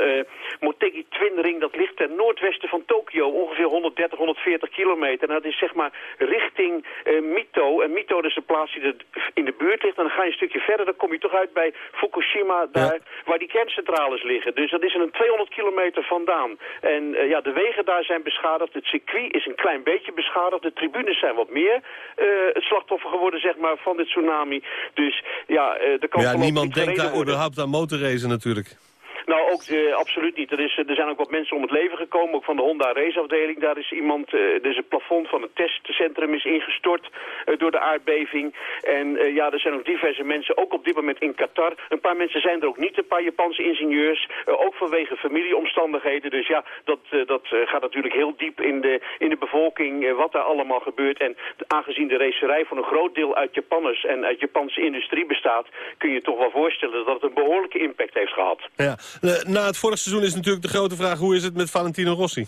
Motegi Twin Ring, dat ligt ten noordwesten van Tokio. Ongeveer 130, 140 kilometer. En dat is zeg maar richting Mito. En Mito is de plaats die er in de buurt ligt. En dan ga je een stukje verder, dan kom je toch uit bij Fukushima, daar waar die kerncentrales liggen. Dus dat is een 200 kilometer vandaan. En ja, de wegen daar zijn beschadigd. Het circuit is een klein beetje beschadigd de tribunes zijn wat meer uh, het slachtoffer geworden zeg maar, van dit tsunami. Dus ja, uh, er kan ja, niemand denkt daar überhaupt aan motorracen natuurlijk. Nou, ook uh, absoluut niet. Er, is, er zijn ook wat mensen om het leven gekomen, ook van de Honda raceafdeling. Daar is iemand, uh, dus het plafond van het testcentrum is ingestort door de aardbeving. En ja, er zijn ook diverse mensen, ook op dit moment in Qatar. Een paar mensen zijn er ook niet, een paar Japanse ingenieurs. ook vanwege familieomstandigheden. Dus ja, dat, dat gaat natuurlijk heel diep in de, in de bevolking, wat daar allemaal gebeurt. En aangezien de racerij voor een groot deel uit Japanners en uit Japanse industrie bestaat... kun je toch wel voorstellen dat het een behoorlijke impact heeft gehad. Ja. Na het vorige seizoen is natuurlijk de grote vraag... hoe is het met Valentino Rossi?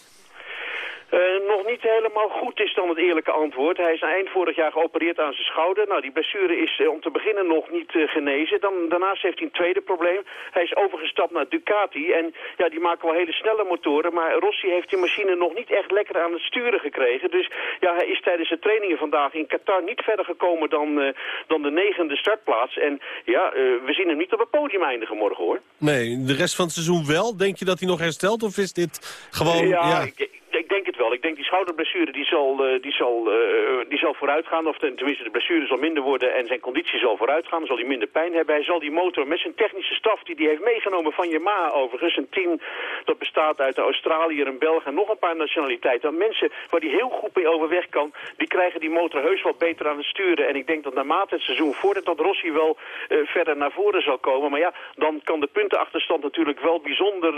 Uh, nog niet helemaal goed is dan het eerlijke antwoord. Hij is eind vorig jaar geopereerd aan zijn schouder. Nou, die blessure is uh, om te beginnen nog niet uh, genezen. Dan, daarnaast heeft hij een tweede probleem. Hij is overgestapt naar Ducati. En ja, die maken wel hele snelle motoren. Maar Rossi heeft die machine nog niet echt lekker aan het sturen gekregen. Dus ja, hij is tijdens de trainingen vandaag in Qatar niet verder gekomen dan, dan de negende startplaats. En ja, we zien hem niet op het podium eindigen morgen hoor. Nee, de rest van het seizoen wel. Denk je dat hij nog herstelt? Of is dit gewoon... ja, ja... Ik, ik denk het wel. Ik denk die schouderblessure die zal, uh, die zal, uh, die zal vooruit gaan. Of tenminste de blessure zal minder worden en zijn conditie zal vooruit gaan. Dan zal hij minder pijn hebben. Hij zal die motor met zijn technische staf die hij heeft meegenomen van Yamaha overigens. Een team dat bestaat uit een Australiër, een Belg en nog een paar nationaliteiten. Dan mensen waar hij heel goed mee overweg kan, die krijgen die motor heus wel beter aan het sturen. En ik denk dat naarmate het seizoen voordat dat Rossi wel verder naar voren zal komen. Maar ja, dan kan de puntenachterstand natuurlijk wel bijzonder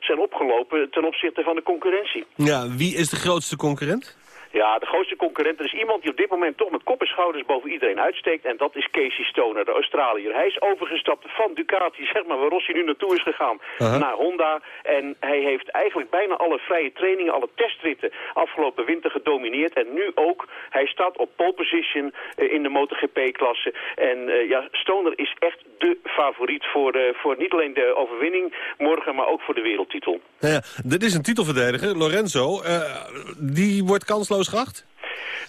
zijn opgelopen ten opzichte van de concurrentie. Ja, wie is de grootste concurrent? Ja, de grootste concurrent. Er is iemand die op dit moment toch met kop en schouders boven iedereen uitsteekt. En dat is Casey Stoner, de Australiër. Hij is overgestapt van Ducati, zeg maar, waar Rossi nu naartoe is gegaan, naar Honda. En hij heeft eigenlijk bijna alle vrije trainingen, alle testritten afgelopen winter gedomineerd. En nu ook, hij staat op pole position uh, in de MotoGP-klasse. En uh, ja, Stoner is echt de favoriet voor, uh, voor niet alleen de overwinning morgen, maar ook voor de wereldtitel. Ja, dit is een titelverdediger, Lorenzo. die wordt kansloos geacht?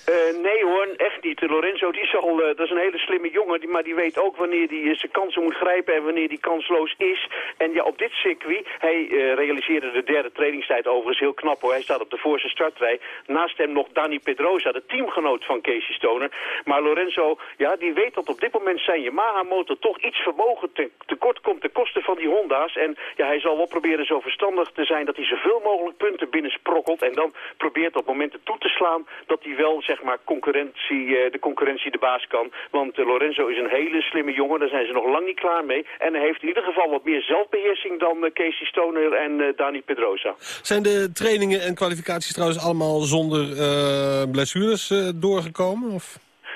Uh, nee hoor, echt niet. Lorenzo die is al, uh, dat is een hele slimme jongen, die, maar die weet ook wanneer hij zijn kansen moet grijpen en wanneer die kansloos is. En ja, op dit circuit, hij realiseerde de derde trainingstijd overigens heel knap hoor. Hij staat op de voorste startrij. Naast hem nog Dani Pedrosa, de teamgenoot van Casey Stoner. Maar Lorenzo, ja, die weet dat op dit moment zijn Yamaha-motor toch iets vermogen te, tekort komt ten koste van die Honda's. En ja, hij zal wel proberen zo verstandig te zijn dat hij zoveel mogelijk punten binnen sprokkelt. En dan probeert op momenten toe te slaan dat hij wel, zeg maar, concurrentie, uh, de concurrentie de baas kan. Want uh, Lorenzo is een hele slimme jongen, daar zijn ze nog lang niet klaar mee. En hij heeft in ieder geval wat meer zelfbeheersing dan uh, Casey Stoner en Dani Pedrosa. Zijn de trainingen en kwalificaties trouwens allemaal zonder blessures doorgekomen? Of?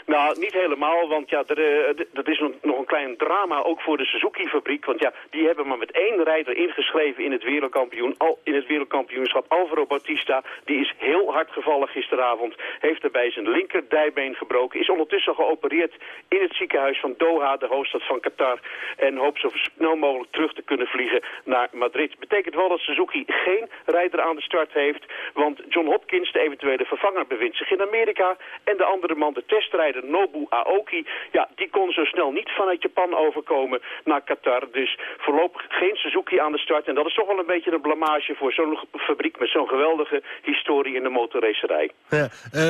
Nou, niet helemaal, want ja, er, uh, dat is nog een klein drama ook voor de Suzuki-fabriek. Want ja, die hebben maar met één rijder ingeschreven in het, wereldkampioen, al, in het wereldkampioenschap. Alvaro Bautista, die is heel hard gevallen gisteravond. Heeft daarbij zijn linkerdijbeen gebroken. Is ondertussen geopereerd in het ziekenhuis van Doha, de hoofdstad van Qatar. En hoopt zo snel mogelijk terug te kunnen vliegen naar Madrid. Betekent wel dat Suzuki geen rijder aan de start heeft. Want John Hopkins, de eventuele vervanger, bevindt zich in Amerika. En de andere man, de testrijder de Nobu Aoki, ja, die kon zo snel niet vanuit Japan overkomen naar Qatar. Dus voorlopig geen Suzuki aan de start. En dat is toch wel een beetje een blamage voor zo'n fabriek met zo'n geweldige historie in de motorracerij. Ja,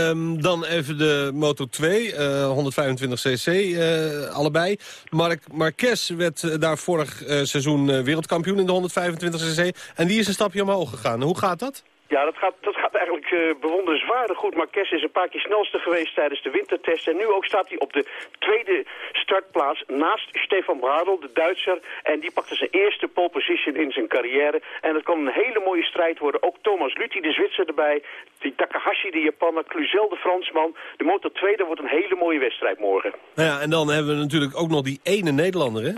um, dan even de Moto 2, uh, 125 cc, uh, allebei. Mark Marquez werd uh, daar vorig seizoen wereldkampioen in de 125 cc. En die is een stapje omhoog gegaan. Hoe gaat dat? Ja, dat gaat, dat gaat eigenlijk uh, bewonderenswaardig goed. Marquez is een paar keer snelste geweest tijdens de wintertest. En nu ook staat hij op de tweede startplaats naast Stefan Bradl, de Duitser. En die pakte zijn eerste pole position in zijn carrière. En dat kan een hele mooie strijd worden. Ook Thomas Luthi, de Zwitser erbij. Die Takahashi, de Japaner. Cluzel, de Fransman. De motor 2, dat wordt een hele mooie wedstrijd morgen. Nou ja, en dan hebben we natuurlijk ook nog die ene Nederlander, hè?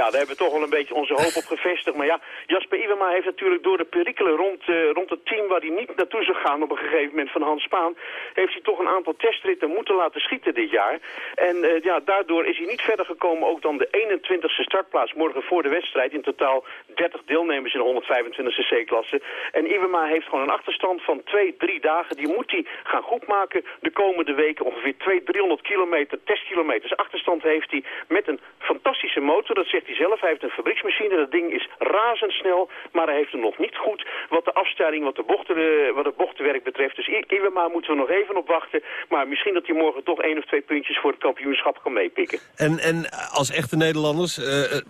Ja, daar hebben we toch wel een beetje onze hoop op gevestigd. Maar ja, Jasper Iwema heeft natuurlijk door de perikelen rond, uh, rond het team waar hij niet naartoe zou gaan op een gegeven moment van Hans Spaan, heeft hij toch een aantal testritten moeten laten schieten dit jaar. En uh, ja, daardoor is hij niet verder gekomen ook dan de 21ste startplaats morgen voor de wedstrijd. In totaal 30 deelnemers in de 125e C-klasse. En Iwema heeft gewoon een achterstand van 2, 3 dagen. Die moet hij gaan goedmaken de komende weken. Ongeveer 200, 300 kilometer, testkilometers achterstand heeft hij met een fantastische motor. Dat zegt hij zelf. Heeft een fabrieksmachine. Dat ding is razendsnel, maar hij heeft hem nog niet goed wat de afstelling, wat, de bochten, wat het bochtenwerk betreft. Dus Iwema moeten we nog even op wachten. Maar misschien dat hij morgen toch één of twee puntjes voor het kampioenschap kan meepikken. En, en als echte Nederlanders, uh,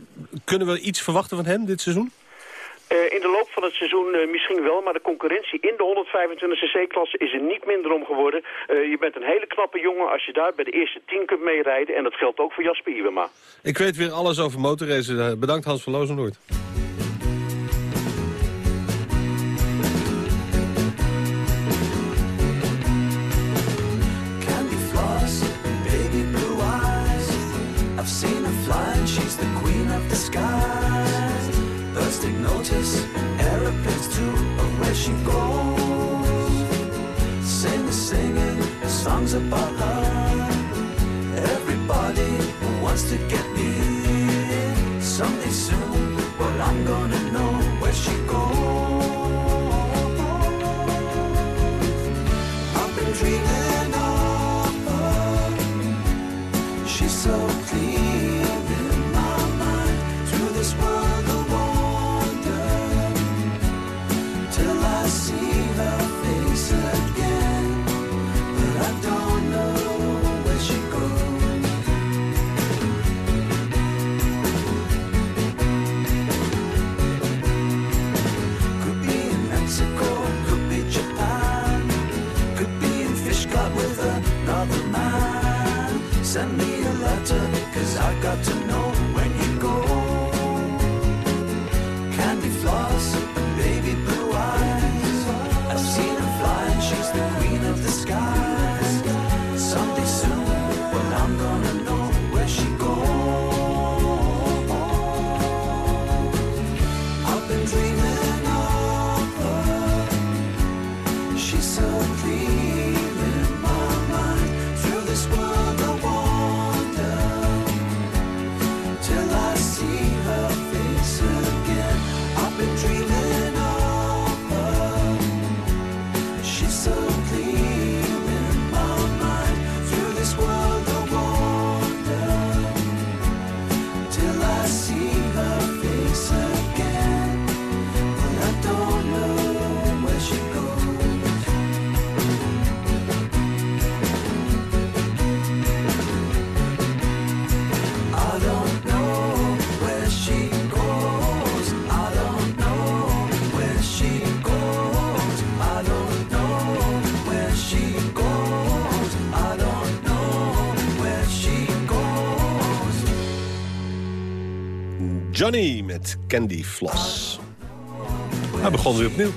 kunnen we iets verwachten van hem dit seizoen? Uh, in de loop van het seizoen uh, misschien wel, maar de concurrentie in de 125e C-klasse is er niet minder om geworden. Uh, je bent een hele knappe jongen als je daar bij de eerste tien kunt meerijden. En dat geldt ook voor Jasper Iwema. Ik weet weer alles over motorracen. Bedankt Hans van Lozenoord. together. Johnny met Candy Floss. Hij begon weer opnieuw.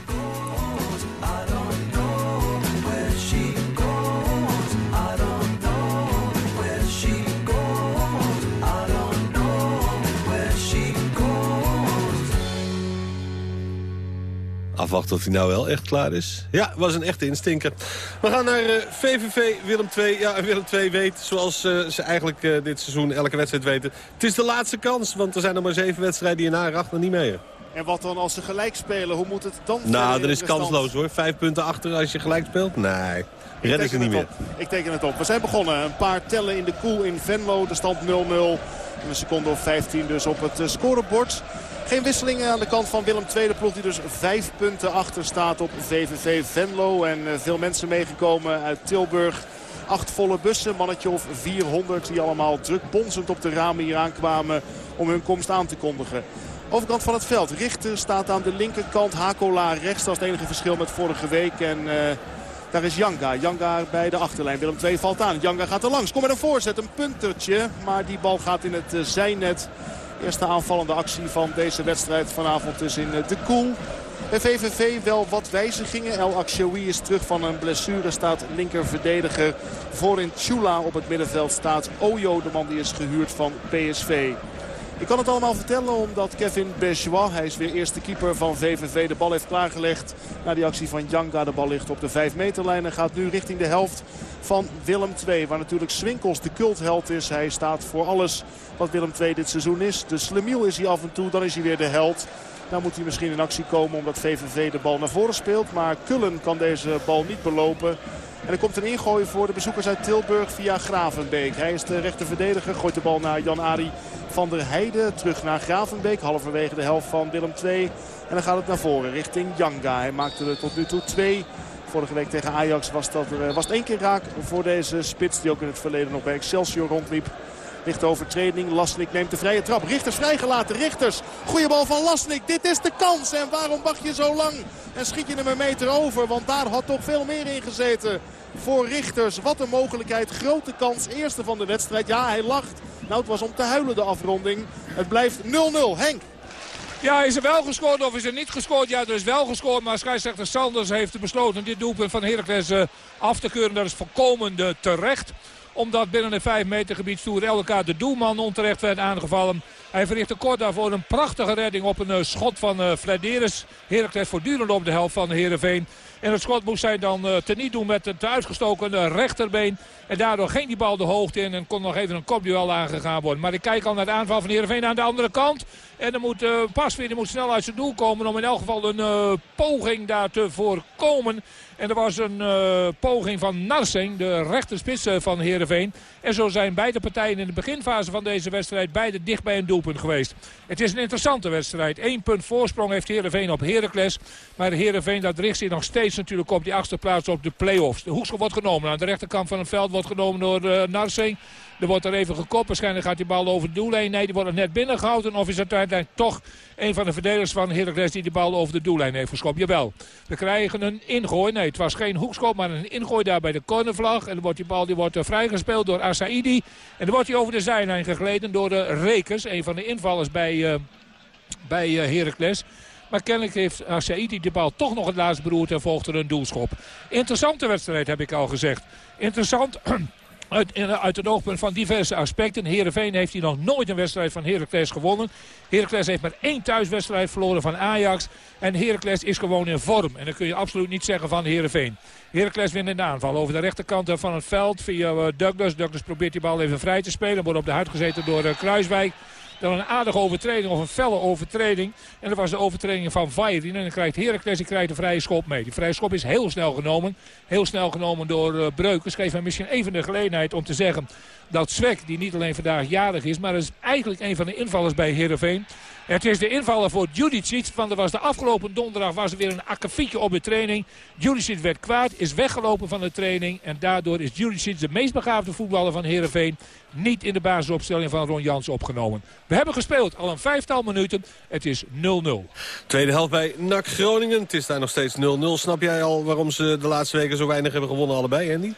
Afwachten of hij nou wel echt klaar is. Ja, was een echte instinker. We gaan naar eh, VVV Willem II. Ja, en Willem II weet, zoals eh, ze eigenlijk eh, dit seizoen elke wedstrijd weten... het is de laatste kans, want er zijn nog maar zeven wedstrijden hierna. Racht nog niet mee. En wat dan als ze gelijk spelen? Hoe moet het dan Nou, dat is kansloos hoor. Vijf punten achter als je gelijk speelt. Nee, red ik er niet meer. op. Ik teken het op. We zijn begonnen. Een paar tellen in de koel in Venlo. De stand 0-0. Een seconde of 15 dus op het eh, scorebord. Geen wisselingen aan de kant van Willem II. De ploeg die dus vijf punten achter staat op VVV Venlo. En eh, veel mensen meegekomen uit Tilburg. Acht volle bussen, mannetje of 400 die allemaal druk bonzend op de ramen hier aankwamen om hun komst aan te kondigen. Overkant van het veld. Richter staat aan de linkerkant. Hakola rechts. Dat is het enige verschil met vorige week. En eh, daar is Janga. Janga bij de achterlijn. Willem II valt aan. Janga gaat er langs. Kom met een voorzet. Een puntertje. Maar die bal gaat in het eh, zijnet. Eerste aanvallende actie van deze wedstrijd vanavond dus in eh, de koel. Bij VVV wel wat wijzigingen. El Akshoui is terug van een blessure. Staat linker verdediger. Voorin Chula op het middenveld staat Ojo. De man die is gehuurd van PSV. Ik kan het allemaal vertellen omdat Kevin Bergeois, hij is weer eerste keeper van VVV, de bal heeft klaargelegd. Na die actie van Janga, de bal ligt op de 5 meterlijn en gaat nu richting de helft van Willem II. Waar natuurlijk Swinkels de cultheld is. Hij staat voor alles wat Willem II dit seizoen is. De Slemiel is hij af en toe, dan is hij weer de held. Dan moet hij misschien in actie komen omdat VVV de bal naar voren speelt. Maar Kullen kan deze bal niet belopen. En er komt een ingooi voor de bezoekers uit Tilburg via Gravenbeek. Hij is de rechter verdediger. Gooit de bal naar Jan-Ari van der Heijden. Terug naar Gravenbeek. Halverwege de helft van Willem II. En dan gaat het naar voren richting Janga. Hij maakte er tot nu toe twee. Vorige week tegen Ajax was, dat, er, was het één keer raak voor deze spits. Die ook in het verleden nog bij Excelsior rondliep. Lichte overtreding. Lasnik neemt de vrije trap. Richters vrijgelaten. Richters. Goeie bal van Lasnik. Dit is de kans. En waarom wacht je zo lang? En schiet je hem een meter over. Want daar had toch veel meer in gezeten. Voor Richters. Wat een mogelijkheid. Grote kans. Eerste van de wedstrijd. Ja, hij lacht. Nou, het was om te huilen de afronding. Het blijft 0-0. Henk. Ja, is er wel gescoord of is er niet gescoord? Ja, er is wel gescoord, maar scheidsrechter Sanders heeft besloten dit doelpunt van Heracles eh, af te keuren. Dat is volkomen eh, terecht omdat binnen het 5 meter gebied Stoer elkaar de doelman onterecht werd aangevallen. Hij verrichtte kort daarvoor een prachtige redding op een uh, schot van uh, Flederis. Heracles voortdurend op de helft van Heerenveen. En het schot moest hij dan uh, teniet doen met het uitgestoken rechterbeen. En daardoor ging die bal de hoogte in en kon nog even een kopduel aangegaan worden. Maar ik kijk al naar de aanval van Heerenveen aan de andere kant. En er moet uh, Pasveer die moet snel uit zijn doel komen om in elk geval een uh, poging daar te voorkomen. En er was een uh, poging van Narsing, de rechterspits van Heerenveen. En zo zijn beide partijen in de beginfase van deze wedstrijd beide dicht bij een doelpunt geweest. Het is een interessante wedstrijd. Eén punt voorsprong heeft Heerenveen op Heracles. Maar Heerenveen dat richt zich nog steeds natuurlijk op die achtste plaats op de play-offs. De hoekschop wordt genomen. Aan de rechterkant van het veld wordt genomen door Narsing. Er wordt er even gekopt. Waarschijnlijk gaat die bal over de doellijn. Nee, die wordt er net binnengehouden. Of is het dan toch een van de verdedigers van Heracles die de bal over de doellijn heeft geschopt. Jawel, we krijgen een ingooi. Nee, het was geen hoekschop, maar een ingooi daar bij de cornervlag. En dan wordt die bal die wordt vrijgespeeld door Asaidi. En dan wordt hij over de zijlijn gegleden door de Rekers. Een van de invallers bij, uh, bij Heracles. Maar kennelijk heeft Saidi de bal toch nog het laatste beroerd en volgt er een doelschop. Interessante wedstrijd heb ik al gezegd. Interessant uit, uit het oogpunt van diverse aspecten. Heerenveen heeft hier nog nooit een wedstrijd van Heracles gewonnen. Heracles heeft maar één thuiswedstrijd verloren van Ajax. En Heracles is gewoon in vorm. En dat kun je absoluut niet zeggen van Heerenveen. Heracles wint in de aanval over de rechterkant van het veld via eh, Douglas. Douglas probeert die bal even vrij te spelen. Wordt op de huid gezeten door eh, Kruiswijk. Dan een aardige overtreding of een felle overtreding. En dat was de overtreding van Vairin. En dan krijgt Heracles die krijgt de vrije schop mee. Die vrije schop is heel snel genomen. Heel snel genomen door uh, Breukers. Geeft hem misschien even de gelegenheid om te zeggen dat Zwek, die niet alleen vandaag jarig is... maar is eigenlijk een van de invallers bij Heerenveen... Het is de invaller voor Judicic. Want er was de afgelopen donderdag was er weer een akkefietje op de training. Judicic werd kwaad, is weggelopen van de training. En daardoor is Judicic de meest begaafde voetballer van Heerenveen... niet in de basisopstelling van Ron Jans opgenomen. We hebben gespeeld al een vijftal minuten. Het is 0-0. Tweede helft bij NAC Groningen. Het is daar nog steeds 0-0. Snap jij al waarom ze de laatste weken zo weinig hebben gewonnen allebei, Andy?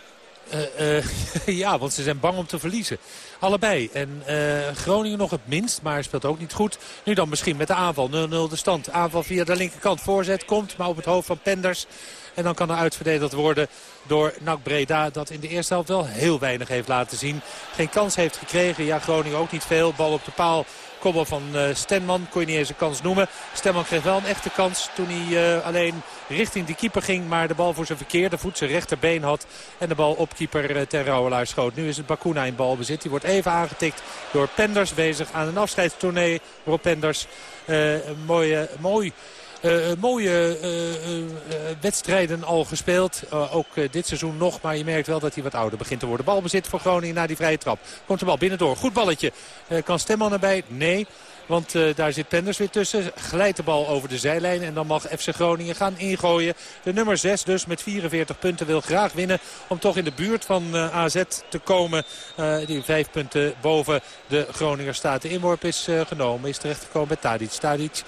Uh, uh, ja, want ze zijn bang om te verliezen. Allebei. En uh, Groningen nog het minst, maar speelt ook niet goed. Nu dan misschien met de aanval. 0-0 de stand. Aanval via de linkerkant. Voorzet komt, maar op het hoofd van Penders. En dan kan er uitverdedigd worden door NAC Breda. Dat in de eerste helft wel heel weinig heeft laten zien. Geen kans heeft gekregen. Ja, Groningen ook niet veel. Bal op de paal Kobbel van uh, Stenman kon je niet eens een kans noemen. Stenman kreeg wel een echte kans toen hij uh, alleen richting de keeper ging. Maar de bal voor zijn verkeerde voet, zijn rechterbeen had. En de bal op keeper uh, Ter Rouwelaar schoot. Nu is het Bakuna in balbezit. Die wordt even aangetikt door Penders. Bezig aan een afscheidstournee. Rob Penders een mooie, mooi mooie uh, wedstrijden al gespeeld. ook dit seizoen nog. Maar je merkt wel dat hij wat ouder begint te worden. Balbezit voor Groningen na die vrije trap. Komt de bal binnendoor. Goed balletje. kan Stemman erbij? Nee. Want uh, daar zit Penders weer tussen. Glijdt de bal over de zijlijn. En dan mag FC Groningen gaan ingooien. De nummer 6 dus met 44 punten wil graag winnen. Om toch in de buurt van uh, AZ te komen. Uh, die vijf punten boven de Groninger staat. De inworp is genomen. Is terechtgekomen bij Tadic. Tadic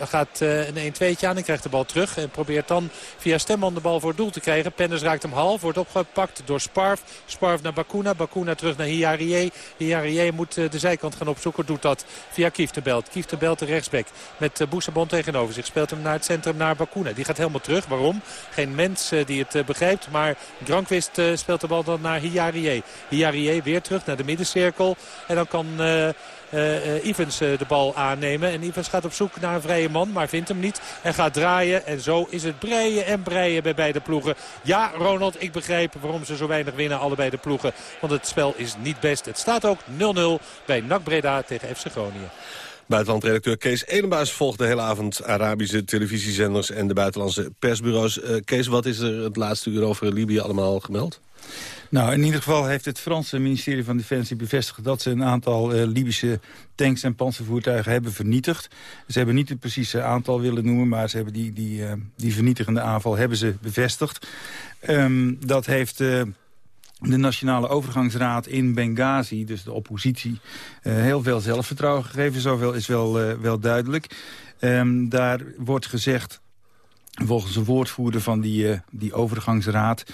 gaat een 1-2'tje aan en krijgt de bal terug. En probeert dan via Stemman de bal voor het doel te krijgen. Penders raakt hem half. Wordt opgepakt door Sparf. Sparf naar Bakuna. Bakuna terug naar Hiarie. Hiarie moet de zijkant gaan opzoeken. Doet dat via Kieft. Kieftenbelt. Kieftenbelt de rechtsback met uh, Boesebond tegenover zich. Speelt hem naar het centrum naar Bakuna. Die gaat helemaal terug. Waarom? Geen mens uh, die het uh, begrijpt. Maar Granqvist speelt de bal dan naar Hiarie. Hiarie weer terug naar de middencirkel. En dan kan... Uh, Ivens de bal aannemen. En Ivens gaat op zoek naar een vrije man, maar vindt hem niet. En gaat draaien. En zo is het breien en breien bij beide ploegen. Ja, Ronald, ik begrijp waarom ze zo weinig winnen, allebei de ploegen. Want het spel is niet best. Het staat ook 0-0 bij NAC Breda tegen FC Groningen. Buitenlandredacteur Kees Elenbaas volgt de hele avond Arabische televisiezenders en de buitenlandse persbureaus. Uh, Kees, wat is er het laatste uur over Libië allemaal gemeld? Nou, in ieder geval heeft het Franse ministerie van Defensie bevestigd... dat ze een aantal uh, Libische tanks en panzervoertuigen hebben vernietigd. Ze hebben niet het precieze aantal willen noemen... maar ze hebben die, die, uh, die vernietigende aanval hebben ze bevestigd. Um, dat heeft... de Nationale Overgangsraad in Benghazi, dus de oppositie, uh, heel veel zelfvertrouwen gegeven. Zoveel is wel, uh, wel duidelijk. Um, daar wordt gezegd volgens een woordvoerder van die, uh, die overgangsraad...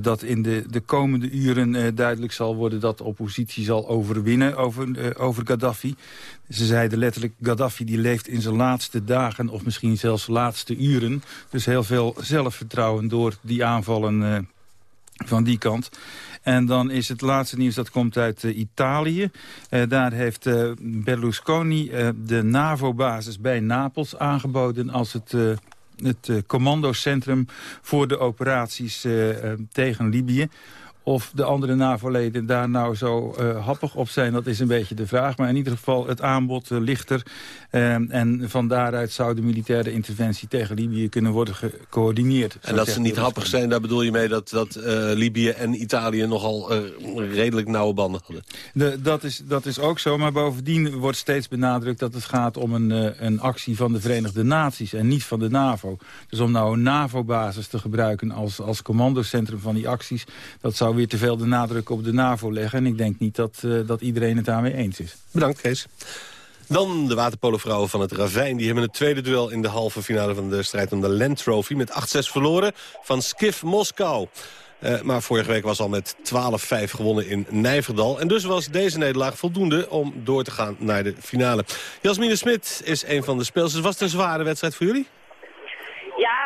Dat in de, de komende uren duidelijk zal worden dat de oppositie zal overwinnen over, over Gaddafi. Ze zeiden letterlijk, Gaddafi die leeft in zijn laatste dagen of misschien zelfs laatste uren. Dus heel veel zelfvertrouwen door die aanvallen van die kant. En dan is het laatste nieuws dat komt uit uh, Italië. Uh, daar heeft uh, Berlusconi de NAVO-basis bij Napels aangeboden... als het, het commandocentrum voor de operaties tegen Libië. Of de andere NAVO-leden daar nou zo uh, happig op zijn, dat is een beetje de vraag. Maar in ieder geval, het aanbod uh, ligt er. Uh, en van daaruit zou de militaire interventie tegen Libië kunnen worden gecoördineerd. En dat ze niet happig zijn, daar bedoel je mee dat, dat Libië en Italië nogal redelijk nauwe banden hadden? De, dat, is, dat is ook zo, maar bovendien wordt steeds benadrukt dat het gaat om een, een actie van de Verenigde Naties en niet van de NAVO. Dus om nou een NAVO-basis te gebruiken als, als commandocentrum van die acties, dat zou weer te veel de nadruk op de NAVO leggen. En ik denk niet dat, uh, dat iedereen het daarmee eens is. Bedankt, Kees. Dan de waterpolovrouwen van het Ravijn. Die hebben het tweede duel in de halve finale van de strijd om de Land Trophy... met 8-6 verloren van Skif Moskou. Uh, maar vorige week was al met 12-5 gewonnen in Nijverdal. En dus was deze nederlaag voldoende om door te gaan naar de finale. Jasmine Smit is een van de speelsters. Was het een zware wedstrijd voor jullie?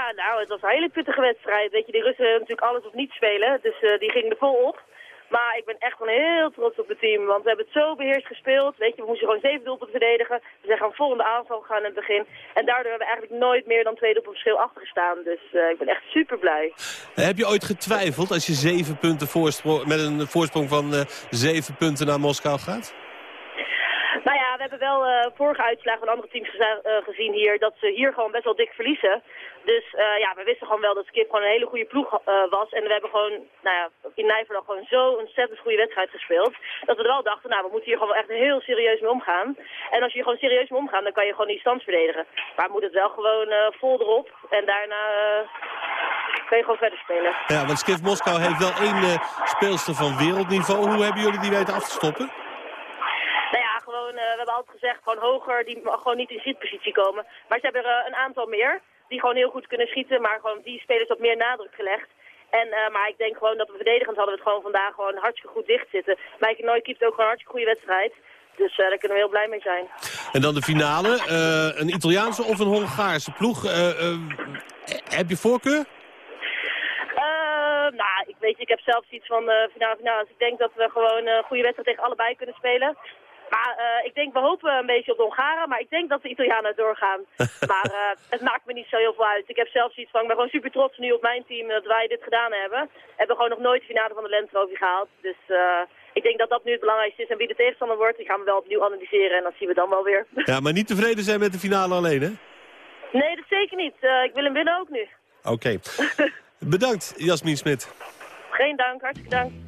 Ja, nou, het was een hele pittige wedstrijd. Weet je, die Russen natuurlijk alles of niet spelen. Dus uh, die gingen er vol op. Maar ik ben echt gewoon heel trots op het team. Want we hebben het zo beheerst gespeeld. Weet je, we moesten gewoon zeven doelpunten verdedigen. We zijn gewoon vol in de aanval gegaan in het begin. En daardoor hebben we eigenlijk nooit meer dan twee doelpunten verschil achtergestaan. Dus uh, ik ben echt super blij. Heb je ooit getwijfeld als je zeven punten voorsprong, met een voorsprong van uh, zeven punten naar Moskou gaat? Nou ja, we hebben wel uh, vorige uitslagen van andere teams gezien hier, dat ze hier gewoon best wel dik verliezen. Dus uh, ja, we wisten gewoon wel dat Skip gewoon een hele goede ploeg was. En we hebben gewoon, nou ja, in Nijverdal gewoon zo ontzettend goede wedstrijd gespeeld. Dat we er wel dachten, nou, we moeten hier gewoon echt heel serieus mee omgaan. En als je hier gewoon serieus mee omgaat, dan kan je gewoon die stand verdedigen. Maar moet het wel gewoon vol erop. En daarna kun je gewoon verder spelen. Ja, want Skip Moskou heeft wel één speelster van wereldniveau. Hoe hebben jullie die weten af te stoppen? Gewoon, we hebben altijd gezegd, gewoon hoger, die mag gewoon niet in schietpositie komen. Maar ze hebben er een aantal meer die gewoon heel goed kunnen schieten, maar gewoon die spelers wat meer nadruk gelegd. En, uh, maar ik denk gewoon dat we verdedigend hadden we het gewoon vandaag gewoon hartstikke goed dicht zitten. Mike Nooy keept ook gewoon een hartstikke goede wedstrijd. Dus daar kunnen we heel blij mee zijn. En dan de finale. Een Italiaanse of een Hongaarse ploeg. heb je voorkeur? nou, ik weet ik heb zelf iets van finale finale. Dus ik denk dat we gewoon een goede wedstrijd tegen allebei kunnen spelen. Maar uh, ik denk, we hopen een beetje op de Hongaren, maar ik denk dat de Italianen doorgaan. maar uh, het maakt me niet zo heel veel uit. Ik heb zelfs iets van, ik ben gewoon super trots nu op mijn team dat wij dit gedaan hebben. We hebben gewoon nog nooit de finale van de Land Trophy gehaald. Dus uh, ik denk dat dat nu het belangrijkste is. En wie de tegenstander wordt, die gaan we wel opnieuw analyseren en dat zien we dan wel weer. ja, maar niet tevreden zijn met de finale alleen, hè? Nee, dat zeker niet. ik wil hem winnen ook nu. Oké. Okay. Bedankt, Jasmin Smit. Geen dank, hartstikke dank.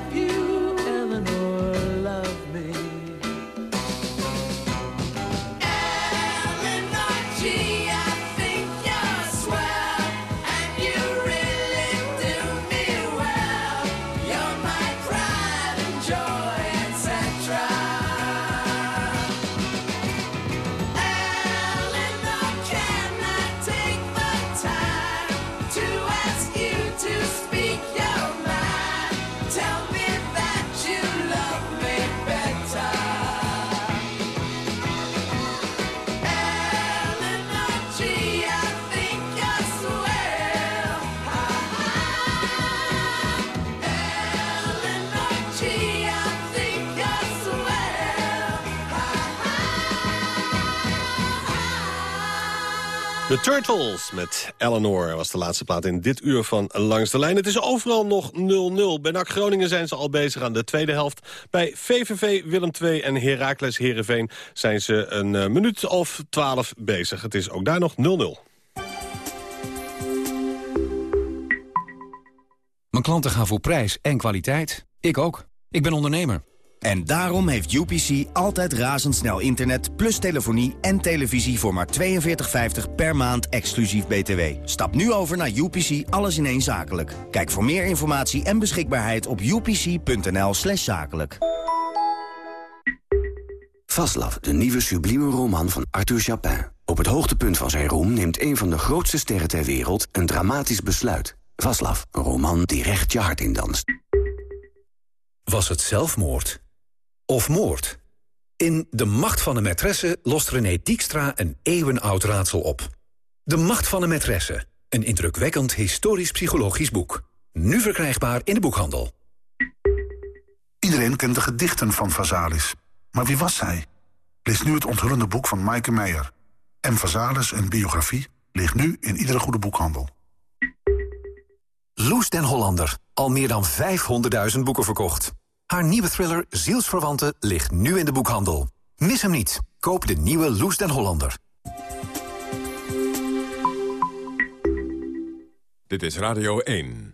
De Turtles met Eleanor was de laatste plaat in dit uur van Langs de Lijn. Het is overal nog 0-0. Bij NAC Groningen zijn ze al bezig aan de tweede helft. Bij VVV Willem II en Heracles Heerenveen zijn ze een uh, minuut of 12 bezig. Het is ook daar nog 0-0. Mijn klanten gaan voor prijs en kwaliteit. Ik ook. Ik ben ondernemer. En daarom heeft UPC altijd razendsnel internet, plus telefonie en televisie voor maar 42,50 per maand exclusief BTW. Stap nu over naar UPC Alles in één Zakelijk. Kijk voor meer informatie en beschikbaarheid op upc.nl slash zakelijk. Vaslav, de nieuwe sublieme roman van Arthur Chapin. Op het hoogtepunt van zijn roem neemt een van de grootste sterren ter wereld een dramatisch besluit. Vaslav, een roman die recht je hart in danst. Was het zelfmoord? Of moord? In De Macht van de Maîtresse lost René Diekstra een eeuwenoud raadsel op. De Macht van de Maîtresse. Een indrukwekkend historisch-psychologisch boek. Nu verkrijgbaar in de boekhandel. Iedereen kent de gedichten van Vazalis. Maar wie was zij? Lees nu het onthullende boek van Maaike Meijer. M. Vazalis, een biografie, ligt nu in iedere goede boekhandel. Loes den Hollander. Al meer dan 500.000 boeken verkocht. Haar nieuwe thriller Zielsverwanten ligt nu in de boekhandel. Mis hem niet. Koop de nieuwe Loes den Hollander. Dit is Radio 1.